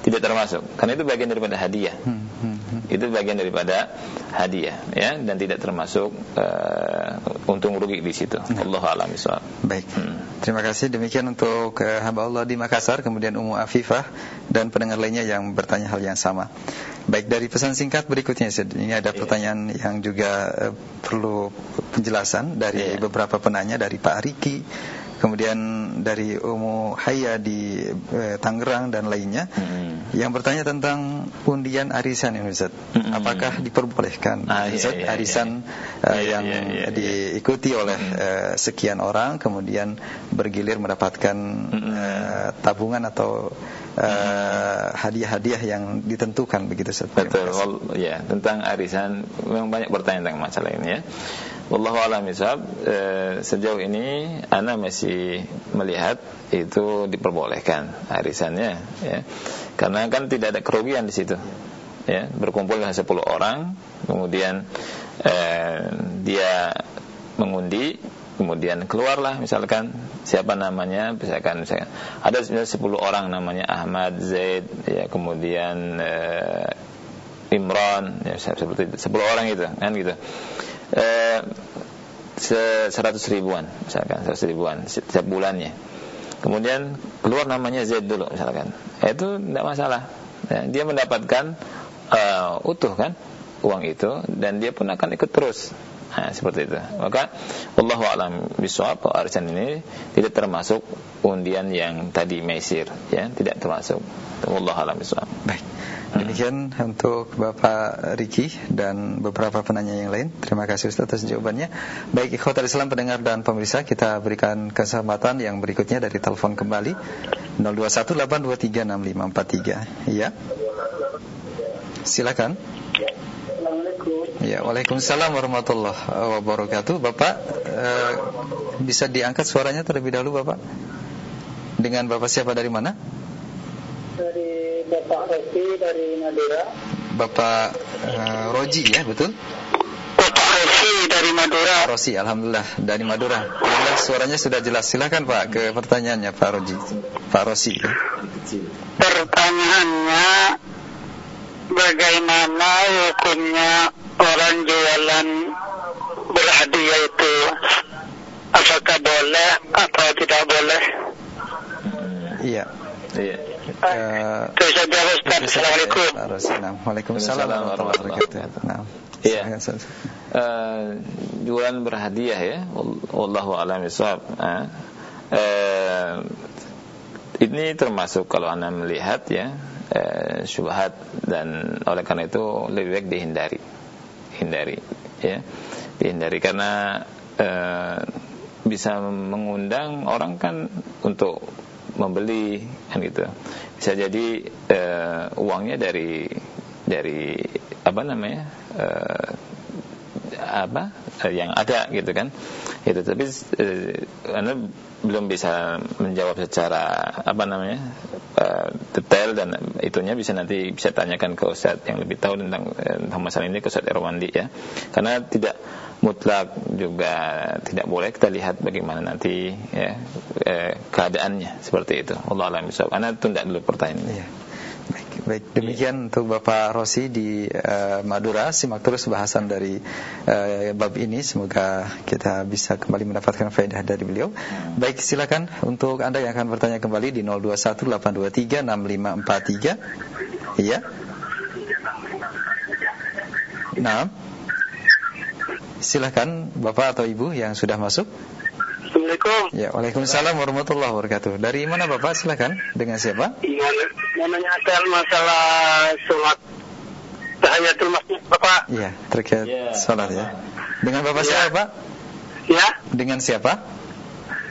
[SPEAKER 1] Tidak termasuk karena itu bagian daripada hadiah. Hmm. Hmm. hmm. Itu bagian daripada hadiah ya dan tidak termasuk uh, untung rugi di situ. Nah. Allah alam
[SPEAKER 2] Baik. Hmm. Terima kasih demikian untuk uh, hamba Allah di Makassar kemudian Ummu Afifah dan pendengar lainnya yang bertanya hal yang sama. Baik dari pesan singkat berikutnya ini ada yeah. pertanyaan yang juga uh, perlu penjelasan dari yeah. beberapa penanya dari Pak Riki kemudian dari Umu Haya di eh, Tangerang dan lainnya hmm. yang bertanya tentang undian arisan ya Ustaz. Hmm. Apakah diperbolehkan ah, iya, Ustaz iya, iya, arisan iya. Uh, yang iya, iya, iya. diikuti oleh hmm. uh, sekian orang kemudian bergilir mendapatkan hmm. uh, tabungan atau hadiah-hadiah uh, yang ditentukan begitu Ustaz.
[SPEAKER 1] Betul. ya, tentang arisan memang banyak bertanya tentang masalah ini ya. Wallahu a'lam bishawab. E, sejauh ini ana masih melihat itu diperbolehkan arisannya ya. Karena kan tidak ada kerugian di situ. Ya, berkumpul dengan 10 orang, kemudian e, dia mengundi kemudian keluarlah misalkan siapa namanya misalkan misalkan ada sebenarnya 10 orang namanya Ahmad Zaid ya kemudian e, Imran ya seperti itu 10 orang itu kan gitu eh, seratus ribuan misalkan seratus ribuan setiap bulannya kemudian keluar namanya Z dulu misalkan itu tidak masalah ya, dia mendapatkan uh, utuh kan uang itu dan dia pun akan ikut terus Nah, seperti itu. Maka Allah alam bisawab arisan ini tidak termasuk undian yang tadi mesir, ya, tidak termasuk. Allah alam bisawab.
[SPEAKER 2] Baik. Demikian untuk Bapak Riki dan beberapa penanya yang lain. Terima kasih Ustaz atas jawabannya. Baik ikhwatal Islam pendengar dan pemirsa, kita berikan kesempatan yang berikutnya dari telepon kembali 0218236543. Ya. Silakan. Ya, Waalaikumsalam warahmatullahi wabarakatuh. Bapak eh, bisa diangkat suaranya terlebih dahulu, Bapak. Dengan Bapak siapa dari mana?
[SPEAKER 5] Dari Bapak Roji dari Madura.
[SPEAKER 2] Bapak uh, Roji ya, betul?
[SPEAKER 5] Bapak Roji dari
[SPEAKER 3] Madura.
[SPEAKER 2] Pak Rosi, Alhamdulillah dari Madura. Alhamdulillah suaranya sudah jelas. Silakan Pak ke pertanyaannya Pak Roji. Pak Rosi.
[SPEAKER 3] Pertanyaannya bagaimana hukumnya orang jualan berhadiah itu apakah boleh atau tidak boleh?
[SPEAKER 2] Iya.
[SPEAKER 1] Iya.
[SPEAKER 2] Eh,
[SPEAKER 3] Itu saja Ustaz. Assalamualaikum.
[SPEAKER 2] Nah, Waalaikumsalam warahmatullahi wabarakatuh. Nah.
[SPEAKER 1] Iya. Eh, jualan berhadiah ya Wal- wallahu alam bisawab Eh, eh, ini termasuk kalau anda melihat ya eh, syubhat dan oleh karena itu lebih baik dihindari hindari ya dihindari karena eh, bisa mengundang orang kan untuk membeli kan gitu. Bisa jadi eh, uangnya dari dari apa namanya eh, apa eh, yang ada gitu kan. Itu tapi eh, anda belum bisa menjawab secara apa namanya eh, detail dan itunya. Bisa nanti bisa tanyakan ke Ustadz yang lebih tahu tentang, tentang masalah ini ke Ustadz Erwandi ya. Karena tidak mutlak juga tidak boleh kita lihat bagaimana nanti ya eh, keadaannya seperti itu Allah alam bisawab. Anda tunda dulu pertanyaannya
[SPEAKER 2] Iya. Baik, baik. Demikian untuk Bapak Rosi di eh, Madura. Simak terus bahasan dari eh, bab ini. Semoga kita bisa kembali mendapatkan faedah dari beliau. Baik, silakan untuk Anda yang akan bertanya kembali di 0218236543. Iya. Nah. Silakan Bapak atau Ibu yang sudah masuk.
[SPEAKER 3] Assalamualaikum.
[SPEAKER 2] Ya, Waalaikumsalam warahmatullahi wabarakatuh. Dari mana Bapak? Silakan. Dengan siapa?
[SPEAKER 3] Iya, mau menanyakan masalah sholat tahiyatul masjid Bapak.
[SPEAKER 2] Iya, terkait
[SPEAKER 1] Ya.
[SPEAKER 2] sholat ya. Dengan Bapak
[SPEAKER 3] Ya.
[SPEAKER 2] siapa Pak?
[SPEAKER 3] Ya,
[SPEAKER 2] Dengan siapa?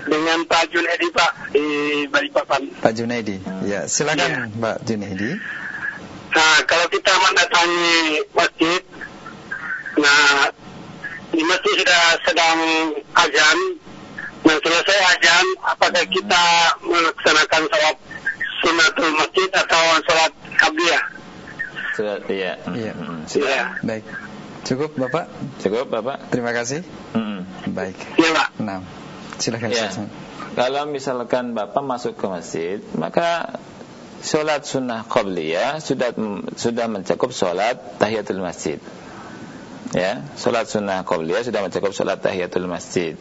[SPEAKER 3] dengan Pak Junedi Pak di Balikpapan.
[SPEAKER 2] Pak Junaidi. Ya, silakan Pak Junaidi.
[SPEAKER 3] Nah, kalau kita mendatangi masjid, nah di masjid sudah sedang azan, nah selesai azan, apakah kita melaksanakan sholat sunatul masjid atau sholat qabliyah?
[SPEAKER 1] Sudah, iya.
[SPEAKER 2] Iya.
[SPEAKER 1] Sudah.
[SPEAKER 3] Iya,
[SPEAKER 2] Baik. Cukup Bapak?
[SPEAKER 1] Cukup Bapak?
[SPEAKER 2] Terima kasih.
[SPEAKER 1] Mm.
[SPEAKER 2] Baik.
[SPEAKER 3] iya Pak.
[SPEAKER 2] Nah, silakan
[SPEAKER 1] Ya. Kalau misalkan Bapak masuk ke masjid, maka sholat sunnah qabliyah sudah sudah mencakup sholat tahiyatul masjid. Ya, sholat sunnah qabliyah sudah mencakup sholat tahiyatul masjid.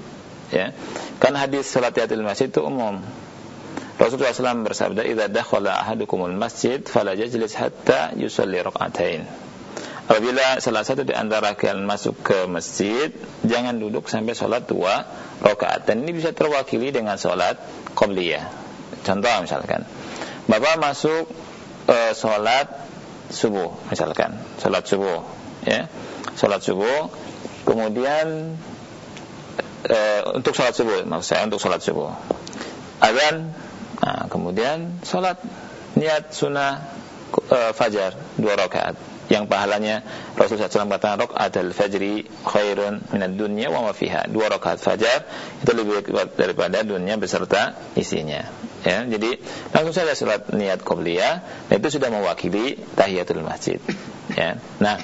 [SPEAKER 1] Ya, kan hadis sholat tahiyatul masjid itu umum. Rasulullah SAW bersabda, "Idza dakhala ahadukumul masjid fala yajlis hatta yusalli rak'atain." Apabila salah satu di antara kalian masuk ke masjid, jangan duduk sampai sholat dua rakaat. Dan ini bisa terwakili dengan sholat qabliyah. Contoh misalkan, Bapak masuk e, sholat subuh, misalkan, sholat subuh, ya, sholat subuh, kemudian e, untuk sholat subuh, maksud saya untuk sholat subuh, azan, nah, kemudian sholat niat sunnah e, fajar dua rakaat yang pahalanya Rasulullah SAW katakan rakaat al-fajri khairun minad dunya wa ma fiha. Dua rakaat fajar itu lebih baik daripada dunia beserta isinya. Ya, jadi langsung saja salat niat qabliyah dan itu sudah mewakili tahiyatul masjid. Ya. Nah,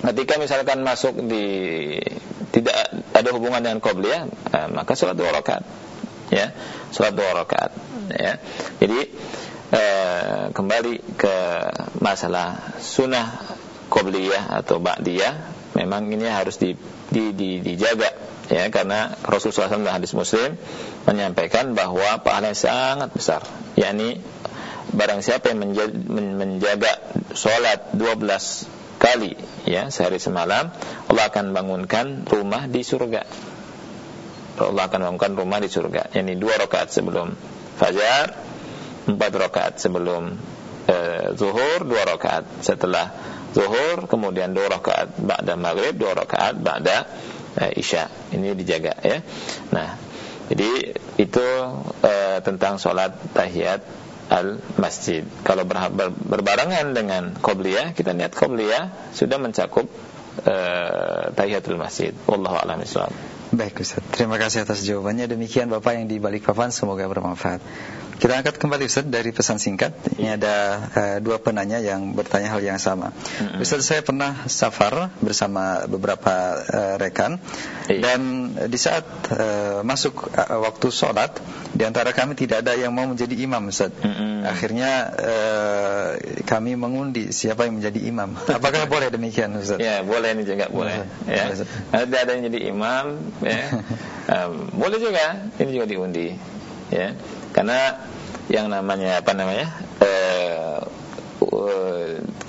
[SPEAKER 1] ketika misalkan masuk di tidak ada hubungan dengan qabliyah, eh, maka salat dua rakaat. Ya, salat dua rakaat. Ya. Jadi eh, kembali ke masalah sunnah qobliyah atau ba'diyah memang ini harus di, di, di, dijaga ya karena Rasulullah SAW dalam hadis Muslim menyampaikan bahwa pahala yang sangat besar yakni barang siapa yang menjaga, menjaga sholat 12 kali ya sehari semalam Allah akan bangunkan rumah di surga. Allah akan bangunkan rumah di surga. Yakni dua rakaat sebelum fajar empat rakaat sebelum e, zuhur dua rakaat setelah zuhur kemudian dua rakaat ba'da maghrib dua rakaat ba'da e, isya. Ini dijaga ya. Nah jadi itu e, tentang sholat tahiyat al masjid kalau ber, ber, berbarengan dengan qobliyah kita niat qobliyah sudah mencakup e, tahiyatul masjid wallahu a'lam
[SPEAKER 2] Baik Ustaz, terima kasih atas jawabannya. Demikian Bapak yang di Balikpapan semoga bermanfaat. Kita angkat kembali Ustaz dari pesan singkat. Ini ada uh, dua penanya yang bertanya hal yang sama. Mm-hmm. Ustaz saya pernah safar bersama beberapa uh, rekan iya. dan di saat uh, masuk uh, waktu sholat di antara kami tidak ada yang mau menjadi imam Ustaz. Mm-hmm. Akhirnya uh, kami mengundi siapa yang menjadi imam. Apakah boleh demikian Ustaz?
[SPEAKER 1] Ya, boleh ini juga boleh. Ya. Ada ada yang jadi imam ya. um, boleh juga ini juga diundi ya karena yang namanya apa namanya uh,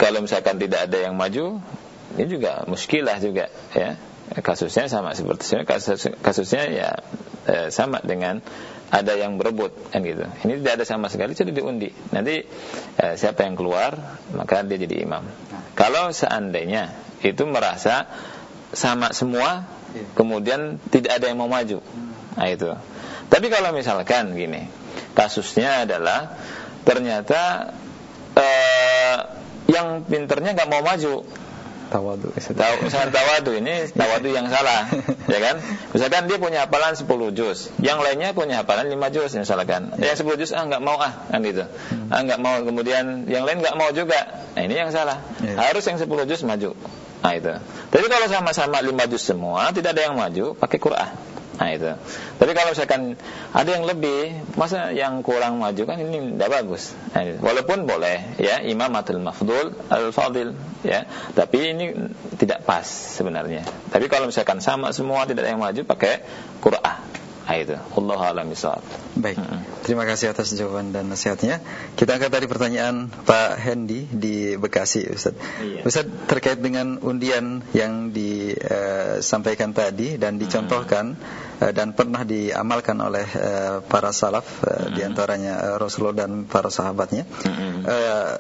[SPEAKER 1] kalau misalkan tidak ada yang maju ini juga muskilah juga ya. Kasusnya sama seperti kasus kasusnya ya uh, sama dengan ada yang berebut kan gitu. Ini tidak ada sama sekali sudah diundi. Nanti uh, siapa yang keluar maka dia jadi imam. Kalau seandainya itu merasa sama semua kemudian tidak ada yang mau maju. Nah itu. Tapi kalau misalkan gini kasusnya adalah ternyata uh, yang pinternya nggak mau maju.
[SPEAKER 2] Tawadu
[SPEAKER 1] Tahu, misalkan tawadu ini tawadu yang salah ya kan? Misalkan dia punya hafalan 10 juz yang lainnya punya hafalan 5 juz misalkan. Ya. yang 10 juz ah nggak mau ah kan gitu. Hmm. ah nggak mau kemudian yang lain nggak mau juga. Nah ini yang salah. Ya. harus yang 10 juz maju. Nah itu. Tapi kalau sama-sama 5 juz semua tidak ada yang maju pakai Quran Nah itu. Tapi kalau misalkan ada yang lebih, masa yang kurang maju kan ini tidak bagus. Nah. Walaupun boleh ya imamatul mafdul al-fadil ya, tapi ini tidak pas sebenarnya. Tapi kalau misalkan sama semua tidak ada yang maju pakai Qur'an. Nah, itu. Allah alam
[SPEAKER 2] Baik. Hmm. Terima kasih atas jawaban dan nasihatnya. Kita angkat tadi pertanyaan Pak Hendy di Bekasi, Ustaz. Iya. Ustaz terkait dengan undian yang disampaikan tadi dan dicontohkan hmm. dan pernah diamalkan oleh uh, para salaf hmm. di antaranya Rasulullah dan para sahabatnya. Hmm.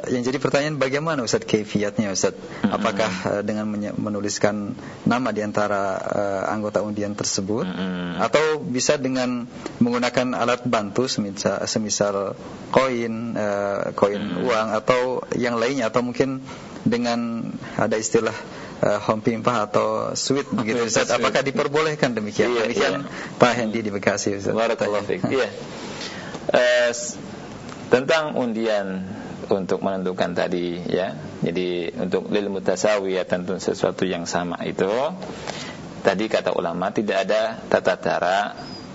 [SPEAKER 2] Yang jadi pertanyaan bagaimana Ustaz kaifiatnya Ustaz? Hmm. Apakah dengan menuliskan nama di antara anggota undian tersebut hmm. atau bisa dengan menggunakan alat bantu semisal, semisal koin, uh, koin hmm. uang atau yang lainnya atau mungkin dengan ada istilah uh, home pimpah atau sweet begitu Ustaz. Apakah diperbolehkan demikian? Iya, demikian iya. Pak Hendi di Bekasi Ustaz.
[SPEAKER 1] Iya. Uh, tentang undian untuk menentukan tadi ya. Jadi untuk lil mutasawiyah tentu sesuatu yang sama itu tadi kata ulama tidak ada tata cara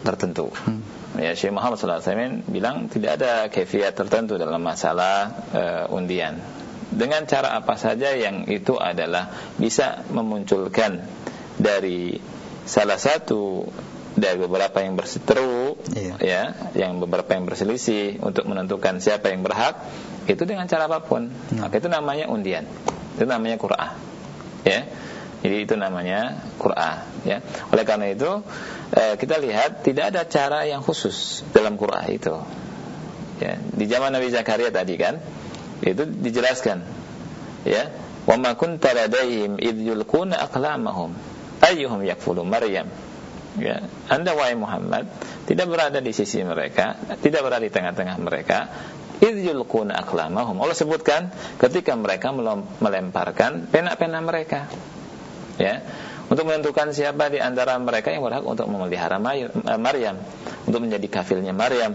[SPEAKER 1] tertentu. Hmm. Ya Syekh Muhammad SAW bilang tidak ada kefiat tertentu dalam masalah uh, undian. Dengan cara apa saja yang itu adalah bisa memunculkan dari salah satu dari beberapa yang berseteru iya. ya yang beberapa yang berselisih untuk menentukan siapa yang berhak itu dengan cara apa pun nah. maka itu namanya undian itu namanya Quran ya jadi itu namanya Quran ya. Oleh karena itu eh, kita lihat tidak ada cara yang khusus dalam Quran itu. Ya, di zaman Nabi Zakaria tadi kan itu dijelaskan ya wa ma kunta ladaihim id yulquna aqlamahum ayyuhum yakfulu maryam ya anda wahai Muhammad tidak berada di sisi mereka tidak berada di tengah-tengah mereka id yulquna aqlamahum Allah sebutkan ketika mereka melemparkan pena-pena mereka ya. Untuk menentukan siapa di antara mereka yang berhak untuk memelihara eh, Maryam untuk menjadi kafilnya Maryam.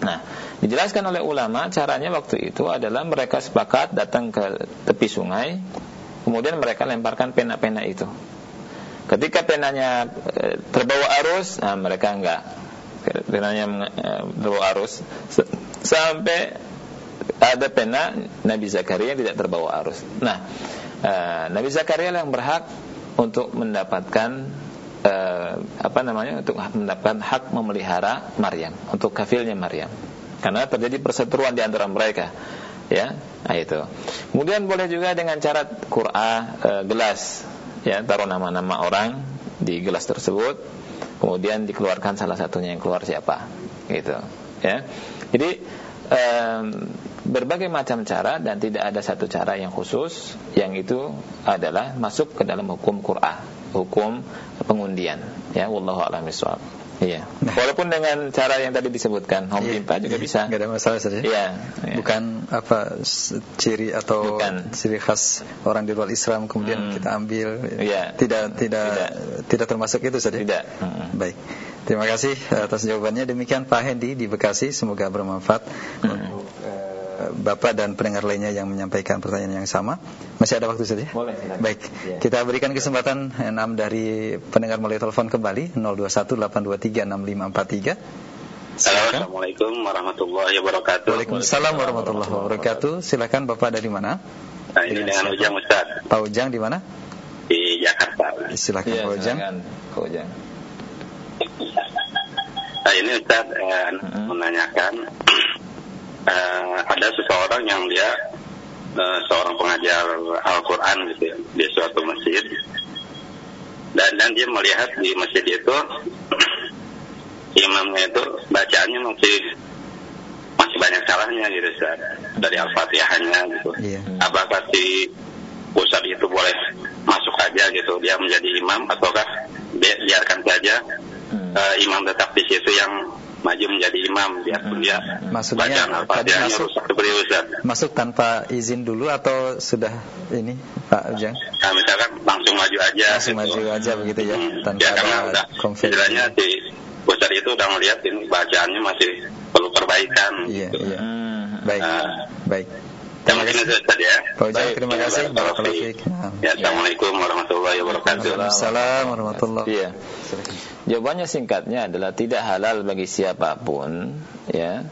[SPEAKER 1] Nah dijelaskan oleh ulama caranya waktu itu adalah mereka sepakat datang ke tepi sungai kemudian mereka lemparkan pena-pena itu. Ketika penanya eh, terbawa arus nah mereka enggak. Penanya eh, terbawa arus. Sampai ada pena Nabi Zakaria yang tidak terbawa arus. Nah uh, Nabi Zakaria yang berhak untuk mendapatkan uh, apa namanya untuk mendapatkan hak memelihara Maryam untuk kafilnya Maryam. Karena terjadi perseteruan di antara mereka ya. Nah itu. Kemudian boleh juga dengan cara Qur'an uh, gelas ya taruh nama-nama orang di gelas tersebut kemudian dikeluarkan salah satunya yang keluar siapa gitu ya. Jadi um, berbagai macam cara dan tidak ada satu cara yang khusus yang itu adalah masuk ke dalam hukum Quran, hukum pengundian. Ya, wallahu a'lam bishawab. Iya. Walaupun dengan cara yang tadi disebutkan, home
[SPEAKER 2] Iya,
[SPEAKER 1] pimpa juga
[SPEAKER 2] iya.
[SPEAKER 1] bisa.
[SPEAKER 2] Nggak ada masalah saja.
[SPEAKER 1] Iya. iya.
[SPEAKER 2] Bukan apa ciri atau
[SPEAKER 1] Bukan.
[SPEAKER 2] ciri khas orang di luar Islam kemudian
[SPEAKER 1] Hmm.
[SPEAKER 2] kita ambil.
[SPEAKER 1] Iya.
[SPEAKER 2] Tidak tidak tidak, termasuk itu saja.
[SPEAKER 1] Tidak. Mm-mm.
[SPEAKER 2] Baik. Terima kasih atas jawabannya. Demikian Pak Hendi di Bekasi. Semoga bermanfaat untuk eh, Bapak dan pendengar lainnya yang menyampaikan pertanyaan yang sama. Masih ada waktu saja?
[SPEAKER 1] Boleh, silakan.
[SPEAKER 2] Baik.
[SPEAKER 1] Ya.
[SPEAKER 2] Kita berikan kesempatan 6 dari pendengar melalui telepon kembali 0218236543.
[SPEAKER 3] Halo, Assalamualaikum warahmatullahi wabarakatuh.
[SPEAKER 2] Waalaikumsalam warahmatullahi wabarakatuh. Silakan Bapak dari mana?
[SPEAKER 3] Nah, ini dengan Ujang Ustaz
[SPEAKER 2] Pak Ujang di mana?
[SPEAKER 3] di Jakarta.
[SPEAKER 2] Silakan
[SPEAKER 1] Iya,
[SPEAKER 2] Pak Ujang.
[SPEAKER 1] silakan. Pak Ujang.
[SPEAKER 3] Nah, ini Ustaz eh, menanyakan eh, ada seseorang yang dia eh, seorang pengajar Al-Quran gitu ya, di suatu masjid dan dan dia melihat di masjid itu imamnya itu bacaannya masih masih banyak salahnya gitu Ustaz dari Al-Fatihahnya gitu.
[SPEAKER 2] Iya.
[SPEAKER 3] Apakah si Ustaz itu boleh masuk aja gitu dia menjadi imam ataukah bi- biarkan saja
[SPEAKER 1] Hmm.
[SPEAKER 3] eh, imam tetap di situ yang maju menjadi imam biarpun dia
[SPEAKER 2] Maksudnya
[SPEAKER 3] bacaan
[SPEAKER 2] tadi masuk masuk tanpa izin dulu atau sudah ini Pak Ujang?
[SPEAKER 3] Nah, misalkan langsung maju aja
[SPEAKER 2] Langsung maju aja begitu ya,
[SPEAKER 3] Hmm,
[SPEAKER 2] tanpa
[SPEAKER 3] ya, karena
[SPEAKER 2] ada konflik.
[SPEAKER 3] istilahnya si Ustaz itu udah melihat ini bacaannya masih perlu perbaikan
[SPEAKER 2] Iya,
[SPEAKER 3] gitu.
[SPEAKER 2] iya.
[SPEAKER 1] Hmm.
[SPEAKER 2] Baik.
[SPEAKER 3] Ah.
[SPEAKER 2] Baik. Terima kasih.
[SPEAKER 3] ya.
[SPEAKER 2] Pak Ujang, terima
[SPEAKER 3] Ya,
[SPEAKER 2] kasih.
[SPEAKER 3] barakallahu fiik.
[SPEAKER 2] Nah.
[SPEAKER 3] Ya, Assalamualaikum warahmatullahi wabarakatuh.
[SPEAKER 2] Waalaikumsalam warahmatullahi
[SPEAKER 1] Iya. Jawabannya singkatnya adalah tidak halal bagi siapa pun ya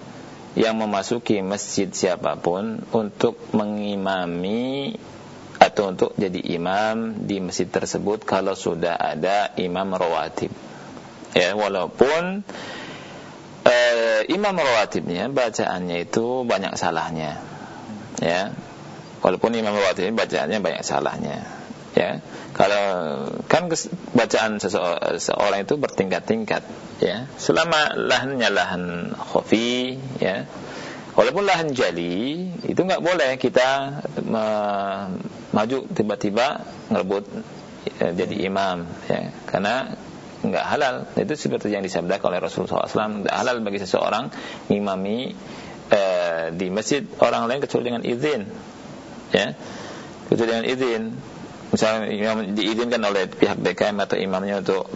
[SPEAKER 1] yang memasuki masjid siapa pun untuk mengimami atau untuk jadi imam di masjid tersebut kalau sudah ada imam rawatib. Ya, walaupun eh, imam rawatibnya bacaannya itu banyak salahnya. Ya. Walaupun imam rawatibnya bacaannya banyak salahnya. Ya. Kalau kan bacaan seseo- seseorang itu bertingkat-tingkat, ya. Selama lahannya lahan khafi, ya. Walaupun lahan jali, itu nggak boleh kita me- maju tiba-tiba ngerebut eh, jadi imam, ya. Karena nggak halal. Itu seperti yang disabdakan oleh Rasulullah SAW. Nggak halal bagi seseorang ngimami eh, di masjid orang lain kecuali dengan izin, ya. Kecuali dengan izin misalnya diizinkan oleh pihak BKM atau imamnya untuk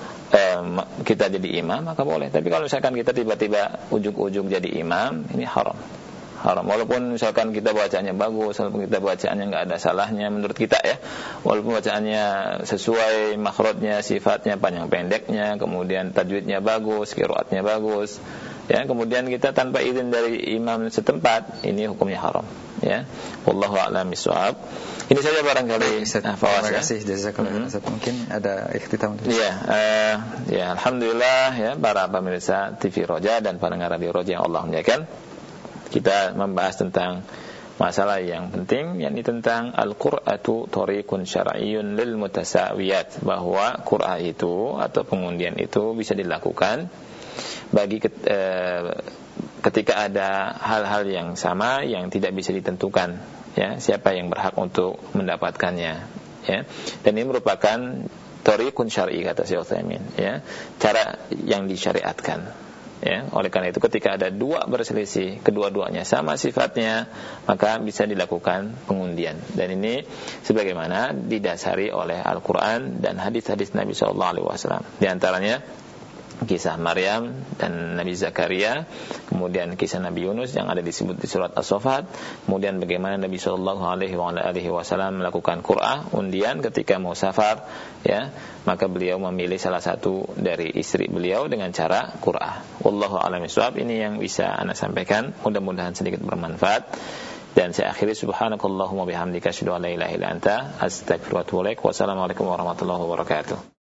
[SPEAKER 1] ma- kita jadi imam maka boleh. Tapi kalau misalkan kita tiba-tiba ujung-ujung jadi imam ini haram. Haram. Walaupun misalkan kita bacaannya bagus walaupun kita bacaannya nggak ada salahnya menurut kita ya. Walaupun bacaannya sesuai makhrajnya sifatnya panjang pendeknya kemudian tajwidnya bagus kiroatnya bagus. Ya kemudian kita tanpa izin dari imam setempat ini hukumnya haram ya wallahu a'lam bishawab ini saja barangkali
[SPEAKER 2] Ustaz,
[SPEAKER 1] ah,
[SPEAKER 2] terima
[SPEAKER 1] ya.
[SPEAKER 2] kasih jazakallah khairan, Ustaz. Mungkin ada ikhtitam.
[SPEAKER 1] Iya, eh, ya alhamdulillah ya para pemirsa TV Roja dan pendengar Radio Roja yang Allah muliakan. Kita membahas tentang masalah yang penting yakni tentang al-qur'atu tariqun syar'iyyun lil mutasawiyat bahwa qur'ah itu atau pengundian itu bisa dilakukan bagi eh, ketika ada hal-hal yang sama yang tidak bisa ditentukan ya siapa yang berhak untuk mendapatkannya ya. Dan ini merupakan tariqun syar'i kata Syekh Utsaimin ya cara yang disyariatkan ya. Oleh karena itu ketika ada dua berselisih kedua-duanya sama sifatnya maka bisa dilakukan pengundian. Dan ini sebagaimana didasari oleh Al-Qur'an dan hadis-hadis Nabi sallallahu alaihi wasallam. Di antaranya kisah Maryam dan Nabi Zakaria, kemudian kisah Nabi Yunus yang ada disebut di surat As-Saffat, kemudian bagaimana Nabi Shallallahu Alaihi Wasallam melakukan Qur'ah undian ketika mau safar, ya maka beliau memilih salah satu dari istri beliau dengan cara Qur'ah. Wallahu a'lam. Ini yang bisa anda sampaikan. Mudah-mudahan sedikit bermanfaat. Dan saya akhiri subhanakallahumma bihamdika asyhadu an la ilaha illa anta astaghfiruka wa atubu. Wassalamualaikum warahmatullahi wabarakatuh.